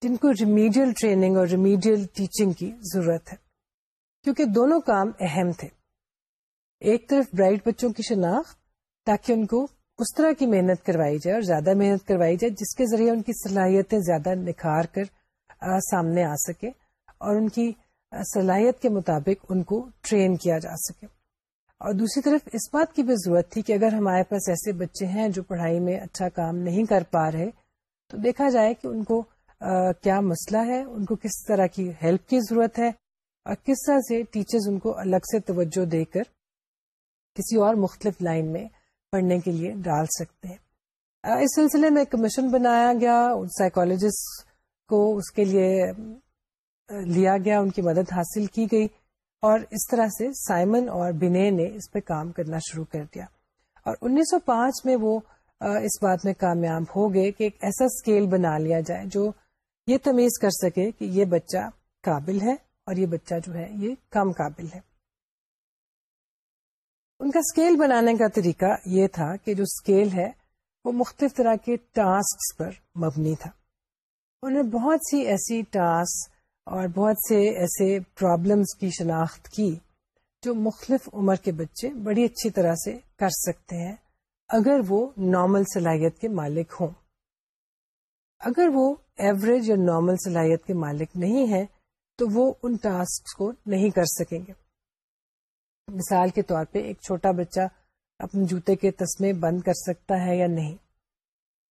جن کو ریمیڈیل ٹریننگ اور ریمیڈیل ٹیچنگ کی ضرورت ہے کیونکہ دونوں کام اہم تھے ایک طرف برائٹ بچوں کی شناخت تاکہ ان کو اس طرح کی محنت کروائی جائے اور زیادہ محنت کروائی جائے جس کے ذریعے ان کی صلاحیتیں زیادہ نکھار کر سامنے آ سکے اور ان کی صلاحیت کے مطابق ان کو ٹرین کیا جا سکے اور دوسری طرف اس بات کی بھی ضرورت تھی کہ اگر ہمارے پاس ایسے بچے ہیں جو پڑھائی میں اچھا کام نہیں کر پا رہے تو دیکھا جائے کہ ان کو کیا مسئلہ ہے ان کو کس طرح کی ہیلپ کی ضرورت ہے اور کس طرح سے ٹیچرز ان کو الگ سے توجہ دے کر کسی اور مختلف لائن میں پڑھنے کے لیے ڈال سکتے ہیں اس سلسلے میں کمیشن بنایا گیا سائیکالوجسٹ کو اس کے لیے لیا گیا ان کی مدد حاصل کی گئی اور اس طرح سے سائمن اور بنے نے اس پہ کام کرنا شروع کر دیا اور انیس سو پانچ میں وہ اس بات میں کامیاب ہو گئے کہ ایک ایسا اسکیل بنا لیا جائے جو یہ تمیز کر سکے کہ یہ بچہ قابل ہے اور یہ بچہ جو ہے یہ کم قابل ہے ان کا اسکیل بنانے کا طریقہ یہ تھا کہ جو اسکیل ہے وہ مختلف طرح کے ٹاسک پر مبنی تھا انہوں نے بہت سی ایسی ٹاسک اور بہت سے ایسے پرابلمس کی شناخت کی جو مختلف عمر کے بچے بڑی اچھی طرح سے کر سکتے ہیں اگر وہ نارمل صلاحیت کے مالک ہوں اگر وہ ایوریج یا نارمل صلاحیت کے مالک نہیں ہیں تو وہ ان ٹاسک کو نہیں کر سکیں گے مثال کے طور پہ ایک چھوٹا بچہ اپنے جوتے کے تسمے بند کر سکتا ہے یا نہیں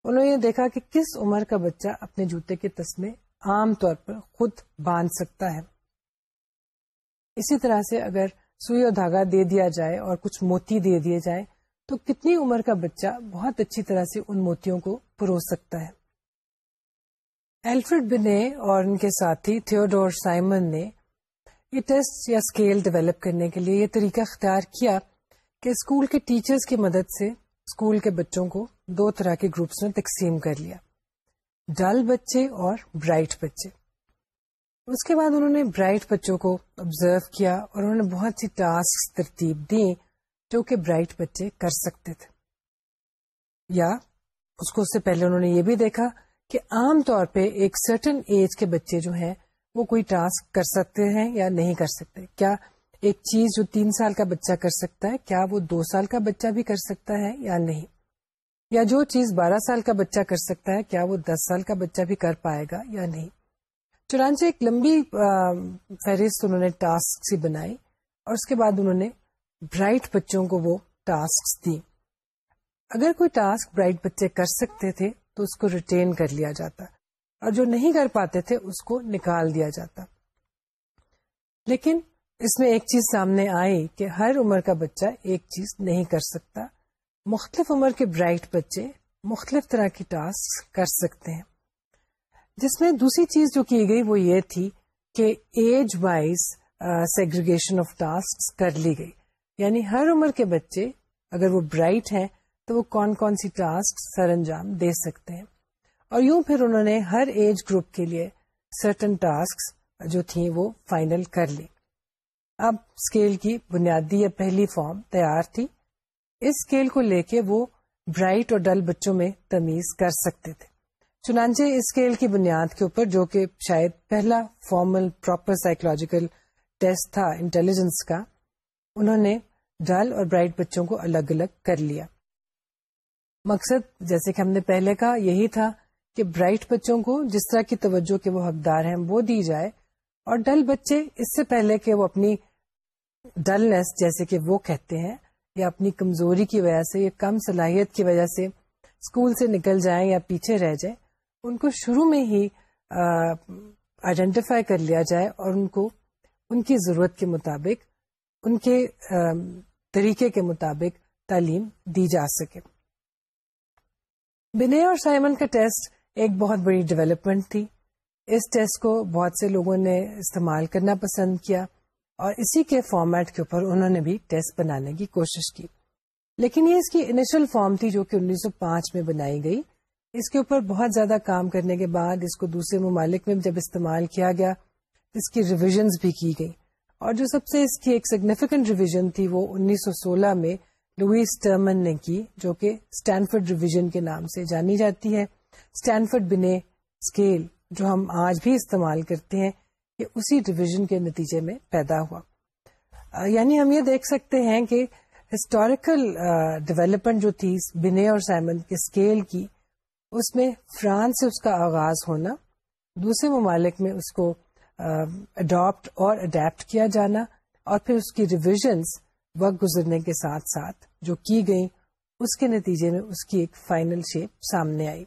انہوں نے دیکھا کہ کس عمر کا بچہ اپنے جوتے کے تسمے عام طور پر خود باندھ سکتا ہے اسی طرح سے اگر سوئی اور دھاگا دے دیا جائے اور کچھ موتی دے دیے جائے تو کتنی عمر کا بچہ بہت اچھی طرح سے ان موتیوں کو پرو سکتا ہے ایلفرڈ بنے اور ان کے ساتھی تھیوڈور سائمن نے یہ ٹیسٹ یا اسکیل ڈیولپ کرنے کے لیے یہ طریقہ اختیار کیا کہ اسکول کے ٹیچرز کی مدد سے اسکول کے بچوں کو دو طرح کے گروپس میں تقسیم کر لیا ڈل بچے اور برائٹ بچے اس کے بعد انہوں نے برائٹ بچوں کو آبزرو کیا اور انہوں نے بہت سی ٹاسک ترتیب دی جو کہ برائٹ بچے کر سکتے تھے یا اس کو اس سے پہلے انہوں نے یہ بھی دیکھا کہ عام طور پہ ایک سرٹن ایج کے بچے جو ہیں وہ کوئی ٹاسک کر سکتے ہیں یا نہیں کر سکتے کیا ایک چیز جو تین سال کا بچہ کر سکتا ہے کیا وہ دو سال کا بچہ بھی کر سکتا ہے یا نہیں یا جو چیز بارہ سال کا بچہ کر سکتا ہے کیا وہ دس سال کا بچہ بھی کر پائے گا یا نہیں چنانچہ ایک لمبی فہرست انہوں نے ٹاسک سی بنائی اور اس کے بعد انہوں نے برائٹ بچوں کو وہ ٹاسک دی اگر کوئی ٹاسک برائٹ بچے کر سکتے تھے تو اس کو ریٹین کر لیا جاتا اور جو نہیں کر پاتے تھے اس کو نکال دیا جاتا لیکن اس میں ایک چیز سامنے آئی کہ ہر عمر کا بچہ ایک چیز نہیں کر سکتا مختلف عمر کے برائٹ بچے مختلف طرح کی ٹاسک کر سکتے ہیں جس میں دوسری چیز جو کی گئی وہ یہ تھی کہ age wise segregation of task کر لی گئی یعنی ہر عمر کے بچے اگر وہ برائٹ ہیں تو وہ کون کون سی ٹاسک سر انجام دے سکتے ہیں اور یوں پھر انہوں نے ہر ایج گروپ کے لیے سرٹن ٹاسک جو تھیں وہ فائنل کر لی اب اسکیل کی بنیادی یا پہلی فارم تیار تھی اس اسکیل کو لے کے وہ برائٹ اور ڈل بچوں میں تمیز کر سکتے تھے چنانچہ اسکیل کی بنیاد کے اوپر جو کہ شاید پہلا فارمل پراپر سائیکولوجیکل ٹیسٹ تھا انٹیلیجنس کا انہوں نے ڈل اور برائٹ بچوں کو الگ الگ کر لیا مقصد جیسے کہ ہم نے پہلے کہا یہی تھا کہ برائٹ بچوں کو جس طرح کی توجہ کے وہ حقدار ہیں وہ دی جائے اور ڈل بچے اس سے پہلے کہ وہ اپنی ڈلنیس جیسے کہ وہ کہتے ہیں یا اپنی کمزوری کی وجہ سے یا کم صلاحیت کی وجہ سے اسکول سے نکل جائیں یا پیچھے رہ جائیں ان کو شروع میں ہی آئیڈینٹیفائی کر لیا جائے اور ان کو ان کی ضرورت کے مطابق ان کے طریقے کے مطابق تعلیم دی جا سکے بنے اور سائمن کا ٹیسٹ ایک بہت بڑی ڈیولپمنٹ تھی اس ٹیسٹ کو بہت سے لوگوں نے استعمال کرنا پسند کیا اور اسی کے فارمیٹ کے اوپر انہوں نے بھی ٹیسٹ بنانے کی کوشش کی لیکن یہ اس کی انیشل فارم تھی جو کہ انیس سو پانچ میں بنائی گئی اس کے اوپر بہت زیادہ کام کرنے کے بعد اس کو دوسرے ممالک میں جب استعمال کیا گیا اس کی ریویژنز بھی کی گئی اور جو سب سے اس کی ایک سگنیفیکینٹ ریویژن تھی وہ انیس سو سولہ میں لوئس ٹرمن نے کی جو کہ اسٹینفرڈ ریویژن کے نام سے جانی جاتی ہے اسٹینفرڈ بنے اسکیل جو ہم آج بھی استعمال کرتے ہیں یہ اسی ریویژن کے نتیجے میں پیدا ہوا یعنی ہم یہ دیکھ سکتے ہیں کہ ہسٹوریکل ڈویلپمنٹ جو تھی بنے اور سائمن کے اسکیل کی اس میں فرانس سے اس کا آغاز ہونا دوسرے ممالک میں اس کو اڈاپٹ اور اڈیپٹ کیا جانا اور پھر اس کی ریویژنس وقت گزرنے کے ساتھ ساتھ جو کی گئی اس کے نتیجے میں اس کی ایک فائنل شیپ سامنے آئی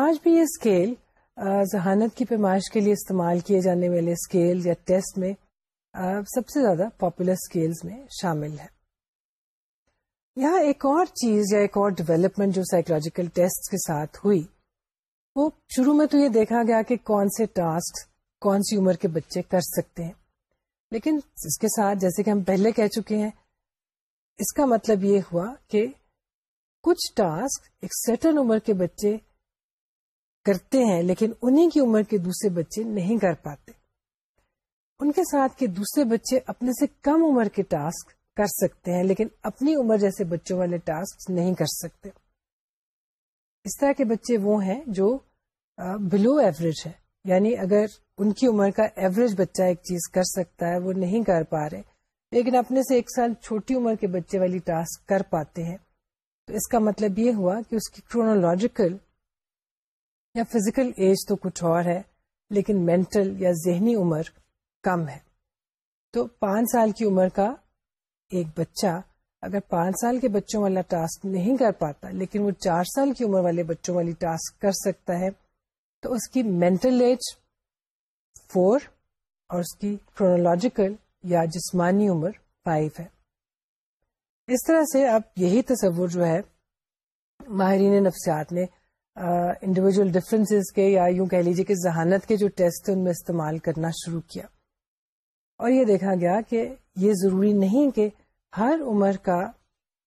آج بھی یہ اسکیل ذہانت کی پیمائش کے لیے استعمال کیے جانے والے اسکیل یا ٹیسٹ میں سب سے زیادہ پاپولر اسکیل میں شامل ہے یہاں ایک اور چیز یا ایک اور ڈیولپمنٹ جو سائیکولوجیکل ٹیسٹ کے ساتھ ہوئی وہ شروع میں تو یہ دیکھا گیا کہ کون سے ٹاسک کون سی عمر کے بچے کر سکتے ہیں لیکن اس کے ساتھ جیسے کہ ہم پہلے کہہ چکے ہیں اس کا مطلب یہ ہوا کہ کچھ ٹاسک ایک عمر کے بچے کرتے ہیں لیکن انہیں کی عمر کے دوسرے بچے نہیں کر پاتے ان کے ساتھ کے دوسرے بچے اپنے سے کم عمر کے ٹاسک کر سکتے ہیں لیکن اپنی عمر جیسے بچوں والے ٹاسک نہیں کر سکتے اس طرح کے بچے وہ ہیں جو بلو ایوریج ہے یعنی اگر ان کی عمر کا ایوریج بچہ ایک چیز کر سکتا ہے وہ نہیں کر پا رہے لیکن اپنے سے ایک سال چھوٹی عمر کے بچے والی ٹاسک کر پاتے ہیں تو اس کا مطلب یہ ہوا کہ اس کی کرونالوجیکل یا فزیکل ایج تو کچھ اور ہے لیکن مینٹل یا ذہنی عمر کم ہے تو پانچ سال کی عمر کا ایک بچہ اگر پانچ سال کے بچوں والا ٹاسک نہیں کر پاتا لیکن وہ چار سال کی عمر والے بچوں والی ٹاسک کر سکتا ہے تو اس کی مینٹل ایج فور اور اس کی کرونالوجیکل یا جسمانی عمر فائیو ہے اس طرح سے اب یہی تصور جو ہے ماہرین نفسیات نے انڈیویجل ڈفرینس کے یا یوں کہہ لیجیے کہ ذہانت کے جو ٹیسٹ ان میں استعمال کرنا شروع کیا اور یہ دیکھا گیا کہ یہ ضروری نہیں کہ ہر عمر کا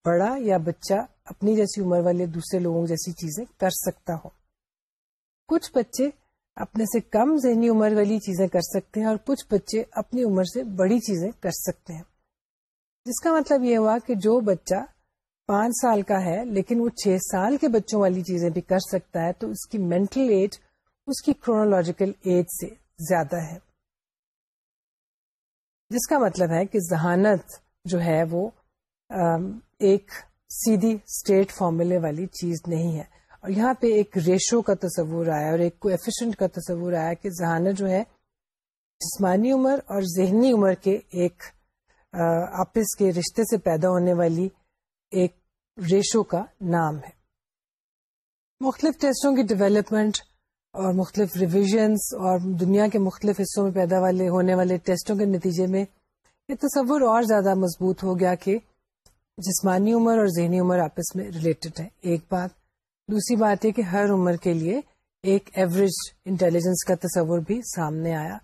بڑا یا بچہ اپنی جیسی عمر والے دوسرے لوگوں جیسی چیزیں کر سکتا ہو کچھ بچے اپنے سے کم ذہنی عمر والی چیزیں کر سکتے ہیں اور کچھ بچے اپنی عمر سے بڑی چیزیں کر سکتے ہیں جس کا مطلب یہ ہوا کہ جو بچہ پانچ سال کا ہے لیکن وہ چھ سال کے بچوں والی چیزیں بھی کر سکتا ہے تو اس کی مینٹل ایج اس کی کرونالوجیکل ایج سے زیادہ ہے جس کا مطلب ہے کہ ذہانت جو ہے وہ ایک سیدھی اسٹیٹ فارمولے والی چیز نہیں ہے اور یہاں پہ ایک ریشو کا تصور آیا اور ایک کوفیشنٹ کا تصور آیا کہ ذہانہ جو ہے جسمانی عمر اور ذہنی عمر کے ایک آپس کے رشتے سے پیدا ہونے والی ایک ریشو کا نام ہے مختلف ٹیسٹوں کی ڈیولپمنٹ اور مختلف ریویژنس اور دنیا کے مختلف حصوں میں پیدا والے ہونے والے ٹیسٹوں کے نتیجے میں یہ تصور اور زیادہ مضبوط ہو گیا کہ جسمانی عمر اور ذہنی عمر آپس میں ریلیٹڈ ہے ایک بات دوسری بات یہ کہ ہر عمر کے لیے ایک ایوریج انٹیلیجنس کا تصور بھی سامنے آیا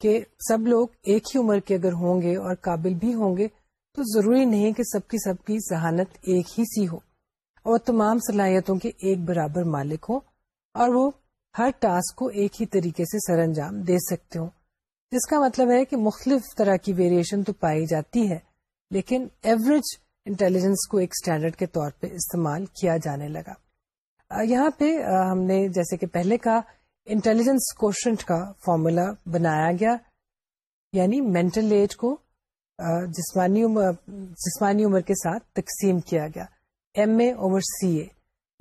کہ سب لوگ ایک ہی عمر کے اگر ہوں گے اور قابل بھی ہوں گے تو ضروری نہیں کہ سب کی سب کی ذہانت ایک ہی سی ہو اور تمام صلاحیتوں کے ایک برابر مالک ہوں اور وہ ہر ٹاسک کو ایک ہی طریقے سے سر انجام دے سکتے ہوں جس کا مطلب ہے کہ مختلف طرح کی ویریشن تو پائی جاتی ہے لیکن ایوریج انٹیلیجنس کو ایک اسٹینڈرڈ کے طور پہ استعمال کیا جانے لگا یہاں پہ ہم نے جیسے کہ پہلے کا انٹیلیجنس کا فارمولا بنایا گیا یعنی مینٹل ایج کو جسمانی جسمانی عمر کے ساتھ تقسیم کیا گیا M A over C A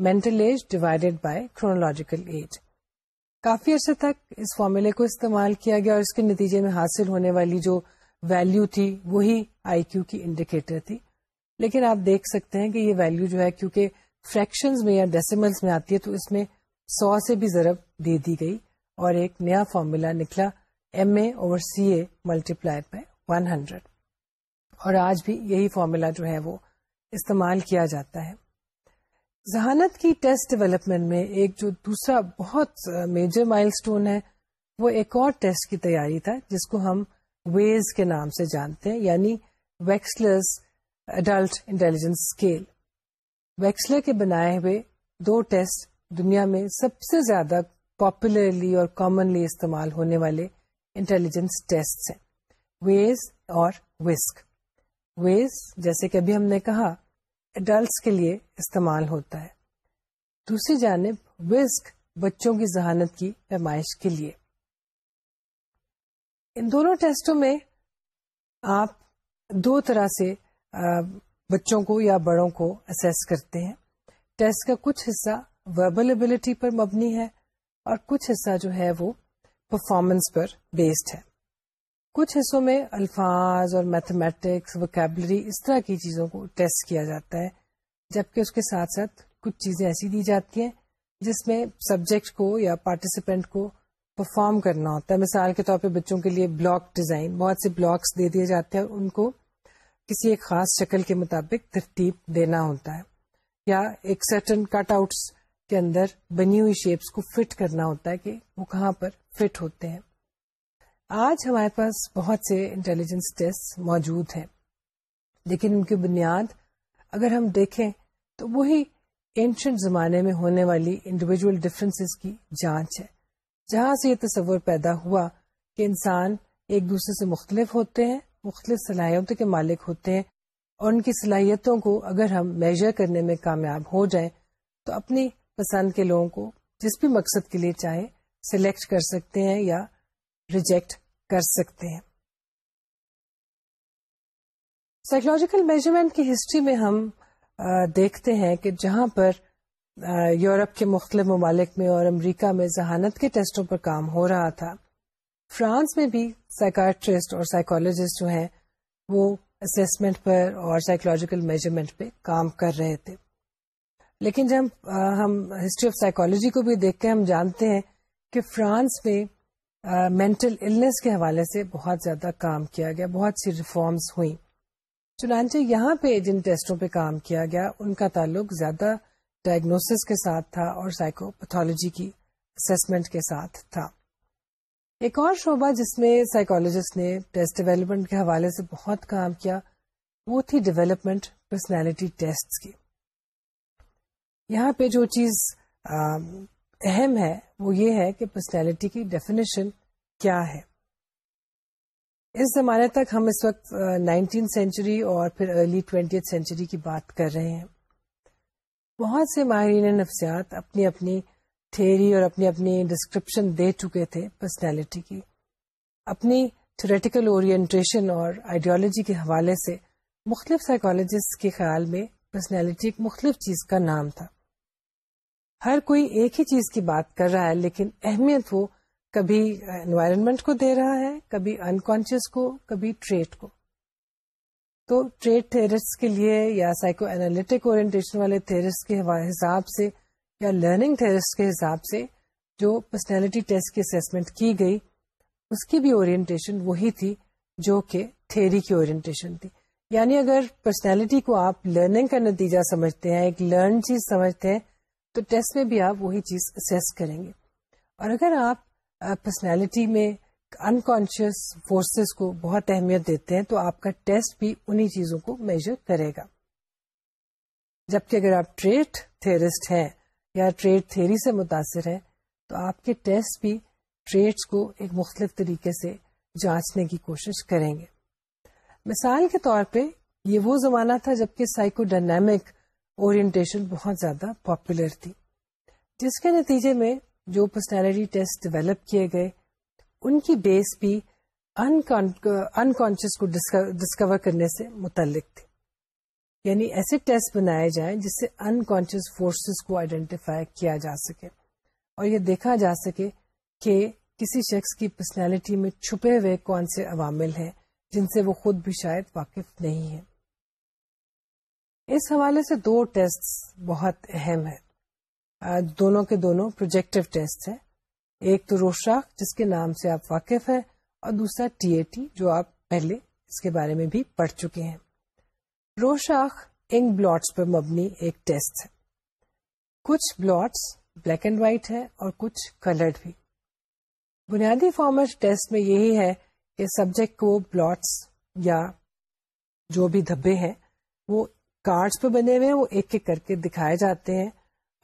mental age divided by chronological age کافی عرصے تک اس فارمولہ کو استعمال کیا گیا اور اس کے نتیجے میں حاصل ہونے والی جو ویلو تھی وہی آئی کیو کی انڈیکیٹر تھی لیکن آپ دیکھ سکتے ہیں کہ یہ ویلو جو ہے کیونکہ فریکشن میں یا ڈیسیملز میں آتی ہے تو اس میں سو سے بھی ضرب دے دی گئی اور ایک نیا فارمولا نکلا ایم اے اور C A multiply one hundred اور آج بھی یہی فارمولا جو ہے وہ استعمال کیا جاتا ہے ذہانت کی ٹیسٹ ڈیولپمنٹ میں ایک جو دوسرا بہت میجر مائل سٹون ہے وہ ایک اور ٹیسٹ کی تیاری تھا جس کو ہم ویز کے نام سے جانتے ہیں یعنی Wechsler's adult intelligence scale Wechsler کے بنائے ہوئے دو ٹیسٹ دنیا میں سب سے زیادہ پاپولرلی اور کامنلی استعمال ہونے والے انٹیلیجنس ٹیسٹ ہیں ویز ویز اور وسک جیسے کہ ابھی ہم نے کہا اڈلٹس کے لیے استعمال ہوتا ہے دوسری جانب وسک بچوں کی ذہانت کی پیمائش کے لیے ان دونوں ٹیسٹوں میں آپ دو طرح سے بچوں کو یا بڑوں کو اسیس کرتے ہیں ٹیسٹ کا کچھ حصہ وربل اویلیبلٹی پر مبنی ہے اور کچھ حصہ جو ہے وہ پرفارمنس پر بیسڈ ہے کچھ حصوں میں الفاظ اور میتھمیٹکس ویکیبلری اس طرح کی چیزوں کو ٹیسٹ کیا جاتا ہے جبکہ اس کے ساتھ ساتھ کچھ چیزیں ایسی دی جاتی ہیں جس میں سبجیکٹ کو یا پارٹیسپینٹ کو پرفارم کرنا ہوتا ہے مثال کے طور پہ بچوں کے لیے بلاک ڈیزائن بہت سے بلاکس دے دیے جاتے ہیں اور ان کو کسی ایک خاص شکل کے مطابق ترتیب دینا ہوتا ہے یا ایک سرٹن کٹ آؤٹس کے اندر بنی ہوئی شیپس کو فٹ کرنا ہوتا ہے کہ وہ کہاں پر فٹ ہوتے ہیں آج ہمارے پاس بہت سے انٹیلیجنس ٹیسٹ موجود ہیں لیکن ان کی بنیاد اگر ہم دیکھیں تو وہی اینشنٹ زمانے میں ہونے والی انڈیویجول ڈفرینس کی جانچ ہے جہاں سے یہ تصور پیدا ہوا کہ انسان ایک دوسرے سے مختلف ہوتے ہیں مختلف صلاحیتوں کے مالک ہوتے ہیں اور ان کی صلاحیتوں کو اگر ہم میجر کرنے میں کامیاب ہو جائیں تو اپنی پسند کے لوگوں کو جس بھی مقصد کے لیے چاہے سلیکٹ کر سکتے ہیں یا ریجیکٹ کر سکتے ہیں سائیکولوجیکل میجرمنٹ کی ہسٹری میں ہم دیکھتے ہیں کہ جہاں پر یورپ کے مختلف ممالک میں اور امریکہ میں ذہانت کے ٹیسٹوں پر کام ہو رہا تھا فرانس میں بھی سائیکارٹرسٹ اور سائیکولوجسٹ جو ہیں وہ اسسمنٹ پر اور سائیکولوجیکل میجرمنٹ پہ کام کر رہے تھے لیکن جب ہم ہسٹری آف سائیکولوجی کو بھی دیکھتے ہیں ہم جانتے ہیں کہ فرانس میں مینٹل النس کے حوالے سے بہت زیادہ کام کیا گیا بہت سی ریفارمس ہوئیں چنانچہ یہاں پہ جن ٹیسٹوں پہ کام کیا گیا ان کا تعلق زیادہ ڈائگنوسس کے ساتھ تھا اور سائیکو پیتھولوجی کی اسسمنٹ کے ساتھ تھا ایک اور شعبہ جس میں سائیکالوجسٹ نے ٹیسٹ ڈیولپمنٹ کے حوالے سے بہت کام کیا وہ تھی ڈیولپمنٹ پرسنالٹی ٹیسٹ کی یہاں پہ جو چیز اہم ہے وہ یہ ہے کہ پرسنالٹی کی ڈیفینیشن کیا ہے اس زمانے تک ہم اس وقت نائنٹین سینچری اور پھر ارلی ٹوینٹی سینچری کی بات کر رہے ہیں بہت سے ماہرین نفسیات اپنی اپنی تھیری اور اپنی اپنی ڈسکرپشن دے چکے تھے پرسنالٹی کی اپنی تھریٹیکل اور آئیڈیالوجی کے حوالے سے مختلف سائیکالوجسٹ کے خیال میں پرسنالٹی ایک مختلف چیز کا نام تھا ہر کوئی ایک ہی چیز کی بات کر رہا ہے لیکن اہمیت وہ کبھی انوائرمنٹ کو دے رہا ہے کبھی انکانشیس کو کبھی ٹریٹ کو تو ٹریٹ کے لیے یا سائیکو اینالٹک اورینٹیشن والے کے حساب سے یا لرننگ ٹیسٹ کے حساب سے جو پرسنالٹی ٹیسٹ کی اسیسمنٹ کی گئی اس کی بھی اورینٹیشن وہی تھی جو کہ تھیری کی اورینٹیشن تھی یعنی اگر پرسنالٹی کو آپ لرننگ کا نتیجہ سمجھتے ہیں ایک لرن چیز سمجھتے ہیں تو ٹیسٹ میں بھی آپ وہی چیز اسیس کریں گے اور اگر آپ پرسنالٹی میں انکانشیس فورسز کو بہت اہمیت دیتے ہیں تو آپ کا ٹیسٹ بھی انہی چیزوں کو میجر کرے گا جبکہ اگر آپ ٹریٹ تھرسٹ ہیں یا ٹریڈ تھیری سے متاثر ہے تو آپ کے ٹیسٹ بھی ٹریڈس کو ایک مختلف طریقے سے جانچنے کی کوشش کریں گے مثال کے طور پہ یہ وہ زمانہ تھا جبکہ سائیکو ڈائنامک اورینٹیشن بہت زیادہ پاپولر تھی جس کے نتیجے میں جو پرسنالٹی ٹیسٹ ڈیولپ کیے گئے ان کی بیس بھی انکانشیس کو ڈسکور کرنے سے متعلق تھی یعنی ایسے ٹیسٹ بنائے جائیں جس سے انکانشیس فورسز کو آئیڈینٹیفائی کیا جا سکے اور یہ دیکھا جا سکے کہ کسی شخص کی پرسنالٹی میں چھپے ہوئے کون سے عوامل ہیں جن سے وہ خود بھی شاید واقف نہیں ہے اس حوالے سے دو ٹیسٹ بہت اہم ہے دونوں کے دونوں پروجیکٹو ٹیسٹ ہیں ایک تو روشاخ جس کے نام سے آپ واقف ہیں اور دوسرا ٹی اے ٹی جو آپ پہلے اس کے بارے میں بھی پڑھ چکے ہیں روشاخ ان بلاٹس پر مبنی ایک ٹیسٹ ہے کچھ بلاٹس بلیک اینڈ وائٹ ہے اور کچھ کلرڈ بھی بنیادی فارمر ٹیسٹ میں یہی ہے کہ سبجیکٹ کو بلاٹس یا جو بھی دھبے ہیں وہ کارڈس پہ بنے ہوئے ہیں وہ ایک ایک کر کے دکھائے جاتے ہیں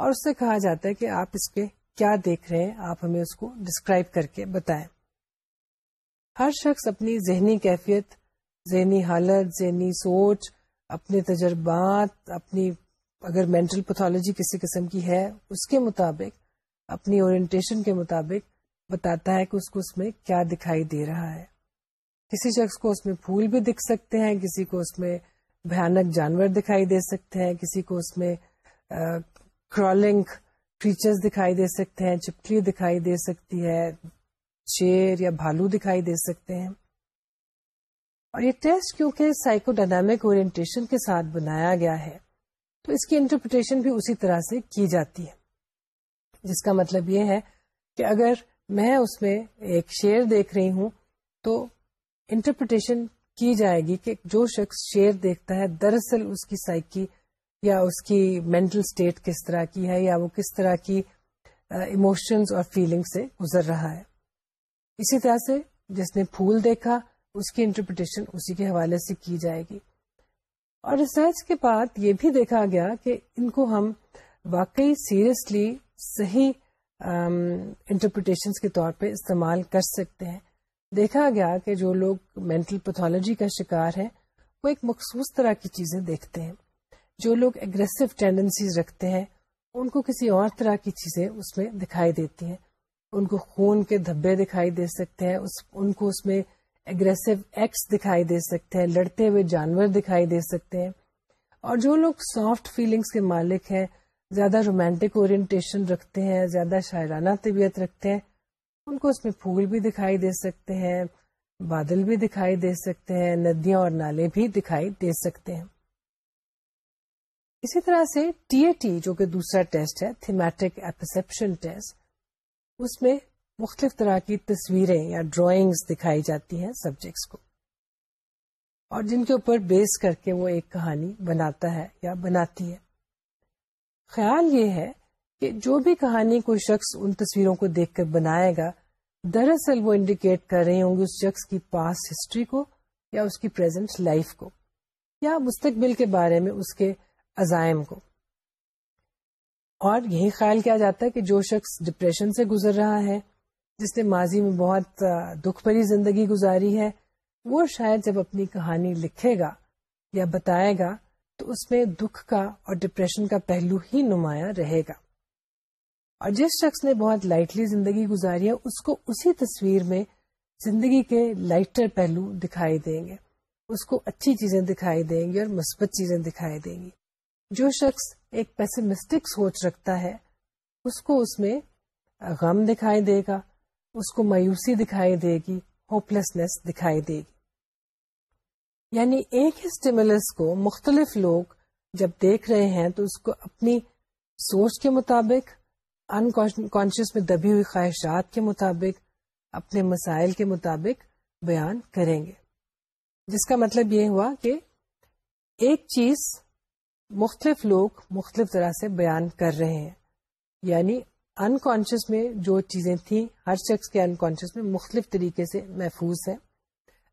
اور اس سے کہا جاتا ہے کہ آپ اس پہ کیا دیکھ رہے ہیں آپ ہمیں اس کو ڈسکرائب کر کے بتائیں ہر شخص اپنی ذہنی کیفیت ذہنی حالت ذہنی سوچ اپنے تجربات اپنی اگر مینٹل پیتھولوجی کسی قسم کی ہے اس کے مطابق اپنی اورینٹیشن کے مطابق بتاتا ہے کہ اس کو اس میں کیا دکھائی دے رہا ہے کسی شخص کو اس میں پھول بھی دکھ سکتے ہیں کسی کو اس میں بھیانک جانور دکھائی دے سکتے ہیں کسی کو اس میں کرالنگ کریچرز دکھائی دے سکتے ہیں چپکلی دکھائی دے سکتی ہے شیر یا بھالو دکھائی دے سکتے ہیں اور یہ ٹیسٹ کیونکہ سائیکو اورینٹیشن اور ساتھ بنایا گیا ہے تو اس کی انٹرپریٹیشن بھی اسی طرح سے کی جاتی ہے جس کا مطلب یہ ہے کہ اگر میں اس میں ایک شیر دیکھ رہی ہوں تو انٹرپریٹیشن کی جائے گی کہ جو شخص شیر دیکھتا ہے دراصل اس کی سائکی یا اس کی مینٹل اسٹیٹ کس طرح کی ہے یا وہ کس طرح کی ایموشنز اور فیلنگ سے گزر رہا ہے اسی طرح سے جس نے پھول دیکھا اس کی انٹرپریٹیشن اسی کے حوالے سے کی جائے گی اور ریسرچ کے بعد یہ بھی دیکھا گیا کہ ان کو ہم واقعی سیریسلی صحیح انٹرپریٹیشن کے طور پہ استعمال کر سکتے ہیں دیکھا گیا کہ جو لوگ مینٹل پیتھولوجی کا شکار ہے وہ ایک مخصوص طرح کی چیزیں دیکھتے ہیں جو لوگ اگریسو ٹینڈنسیز رکھتے ہیں ان کو کسی اور طرح کی چیزیں اس میں دکھائی دیتی ہیں ان کو خون کے دھبے دکھائی دے سکتے ہیں اس, ان کو اس میں اگریسو ایکٹس دکھائی دے سکتے ہیں لڑتے ہوئے جانور دکھائی دے سکتے ہیں اور جو لوگ سافٹ فیلنگس کے مالک ہیں زیادہ رومانٹک اورینٹیشن رکھتے ہیں زیادہ شاعرانہ طبیعت رکھتے ہیں ان کو اس میں پھول بھی دکھائی دے سکتے ہیں بادل بھی دکھائی دے سکتے ہیں ندیاں اور نالے بھی دکھائی دے سکتے ہیں اسی طرح سے ٹی اے ٹی جو کہ دوسرا ٹیسٹ ہے تھیمیٹک اپسپشن ٹیسٹ اس میں مختلف طرح کی تصویریں یا ڈرائنگز دکھائی جاتی ہیں سبجیکٹس کو اور جن کے اوپر بیس کر کے وہ ایک کہانی بناتا ہے یا بناتی ہے خیال یہ ہے کہ جو بھی کہانی کوئی شخص ان تصویروں کو دیکھ کر بنائے گا دراصل وہ انڈیکیٹ کر رہی ہوں گی اس شخص کی پاس ہسٹری کو یا اس کی پریزنٹ لائف کو یا مستقبل کے بارے میں اس کے عزائم کو اور یہی خیال کیا جاتا ہے کہ جو شخص ڈپریشن سے گزر رہا ہے جس نے ماضی میں بہت دکھ بھری زندگی گزاری ہے وہ شاید جب اپنی کہانی لکھے گا یا بتائے گا تو اس میں دکھ کا اور ڈپریشن کا پہلو ہی نمایاں رہے گا اور جس شخص نے بہت لائٹلی زندگی گزاری ہے اس کو اسی تصویر میں زندگی کے لائٹر پہلو دکھائی دیں گے اس کو اچھی چیزیں دکھائی دیں گی اور مثبت چیزیں دکھائی دیں گی جو شخص ایک پیسمسٹک سوچ رکھتا ہے اس کو اس میں غم دکھائی دے گا اس کو مایوسی دکھائی دے گی ہوپ لیسنیس دکھائی دے گی یعنی ایک ہی اسٹیملس کو مختلف لوگ جب دیکھ رہے ہیں تو اس کو اپنی سوچ کے مطابق کانشیس میں دبی ہوئی خواہشات کے مطابق اپنے مسائل کے مطابق بیان کریں گے جس کا مطلب یہ ہوا کہ ایک چیز مختلف لوگ مختلف طرح سے بیان کر رہے ہیں یعنی انکانشیس میں جو چیزیں تھیں ہر شخص کے انکانشیس میں مختلف طریقے سے محفوظ ہیں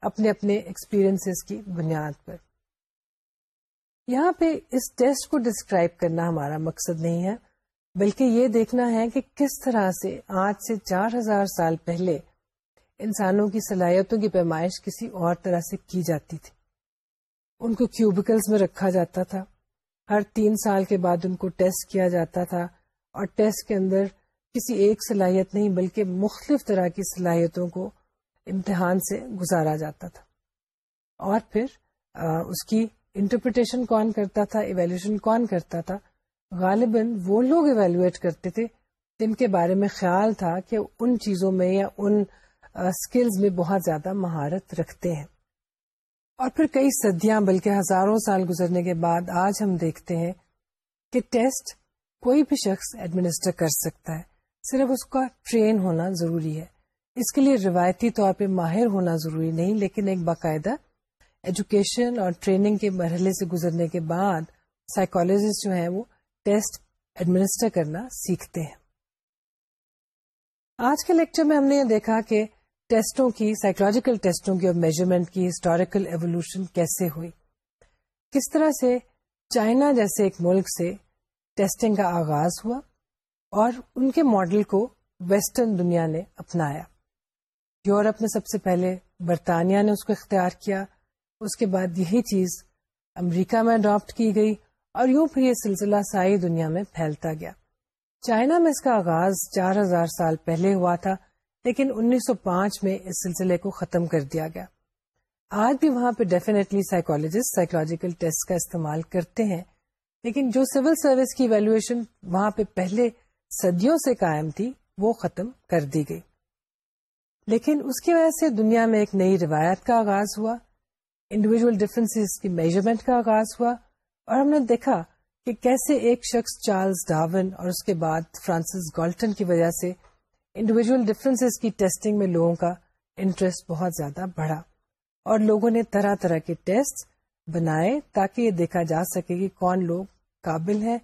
اپنے اپنے ایکسپیرئنس کی بنیاد پر یہاں پہ اس ٹیسٹ کو ڈسکرائب کرنا ہمارا مقصد نہیں ہے بلکہ یہ دیکھنا ہے کہ کس طرح سے آج سے چار ہزار سال پہلے انسانوں کی صلاحیتوں کی پیمائش کسی اور طرح سے کی جاتی تھی ان کو کیوبیکلس میں رکھا جاتا تھا ہر تین سال کے بعد ان کو ٹیسٹ کیا جاتا تھا اور ٹیسٹ کے اندر کسی ایک صلاحیت نہیں بلکہ مختلف طرح کی صلاحیتوں کو امتحان سے گزارا جاتا تھا اور پھر اس کی انٹرپریٹیشن کون کرتا تھا ایویلویشن کون کرتا تھا غالباً وہ لوگ ایویلویٹ کرتے تھے جن کے بارے میں خیال تھا کہ ان چیزوں میں یا ان اسکلز میں بہت زیادہ مہارت رکھتے ہیں اور پھر کئی صدیاں بلکہ ہزاروں سال گزرنے کے بعد آج ہم دیکھتے ہیں کہ ٹیسٹ کوئی بھی شخص ایڈمنسٹر کر سکتا ہے صرف اس کا ٹرین ہونا ضروری ہے اس کے لیے روایتی طور پہ ماہر ہونا ضروری نہیں لیکن ایک باقاعدہ ایجوکیشن اور ٹریننگ کے مرحلے سے گزرنے کے بعد سائیکولوجسٹ جو ہیں ہیں وہ ٹیسٹ ایڈمنسٹر کرنا سیکھتے آج کے لیکچر میں ہم نے یہ دیکھا کہ ٹیسٹوں کی سائیکولوجیکل ٹیسٹوں کی اور میجرمنٹ کی ہسٹوریکل ایولیوشن کیسے ہوئی کس طرح سے چائنا جیسے ایک ملک سے ٹیسٹنگ کا آغاز ہوا اور ان کے ماڈل کو ویسٹرن دنیا نے اپنایا یورپ میں سب سے پہلے برطانیہ نے اس کو اختیار کیا اس کے بعد یہی چیز امریکہ میں اڈاپٹ کی گئی اور یوں پھر یہ سلسلہ ساری دنیا میں پھیلتا گیا چائنا میں اس کا آغاز چار ہزار سال پہلے ہوا تھا لیکن انیس سو پانچ میں اس سلسلے کو ختم کر دیا گیا آج بھی وہاں پہ ڈیفینیٹلی سائیکولوجسٹ سائیکولوجیکل ٹیسٹ کا استعمال کرتے ہیں لیکن جو سول سروس کی ویلویشن وہاں پہ پہلے صدیوں سے قائم تھی وہ ختم کر دی گئی لیکن اس کی وجہ سے دنیا میں ایک نئی روایت کا آغاز ہوا انڈیویجل ڈفرینس کی میجرمنٹ کا آغاز ہوا اور ہم نے دیکھا کہ کیسے ایک شخص چارلز ڈاون اور اس کے بعد فرانسس گولٹن کی وجہ سے انڈیویجل ڈفرینس کی ٹیسٹنگ میں لوگوں کا انٹرسٹ بہت زیادہ بڑھا اور لوگوں نے طرح طرح کے ٹیسٹ بنائے تاکہ یہ دیکھا جا سکے کہ کون لوگ قابل ہے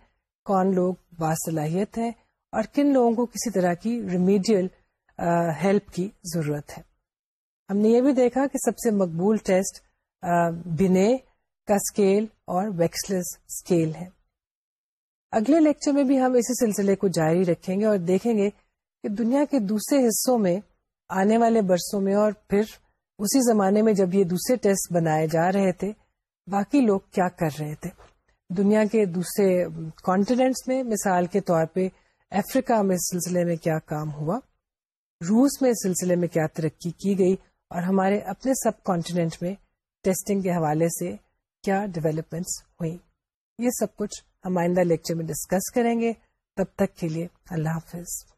کون لوگ باصلاحیت ہیں اور کن لوگوں کو کسی طرح کی ریمیڈیل ہیلپ کی ضرورت ہے ہم نے یہ بھی دیکھا کہ سب سے مقبول ٹیسٹ بنے کا اسکیل اور ویکسلس ہے اگلے لیکچر میں بھی ہم اسی سلسلے کو جاری رکھیں گے اور دیکھیں گے کہ دنیا کے دوسرے حصوں میں آنے والے برسوں میں اور پھر اسی زمانے میں جب یہ دوسرے ٹیسٹ بنائے جا رہے تھے باقی لوگ کیا کر رہے تھے دنیا کے دوسرے کانٹیننٹس میں مثال کے طور پہ افریقہ میں اس سلسلے میں کیا کام ہوا روس میں اس سلسلے میں کیا ترقی کی گئی اور ہمارے اپنے سب کانٹیننٹ میں ٹیسٹنگ کے حوالے سے کیا ڈیولپمنٹس ہوئیں یہ سب کچھ ہم آئندہ لیکچر میں ڈسکس کریں گے تب تک کے لیے اللہ حافظ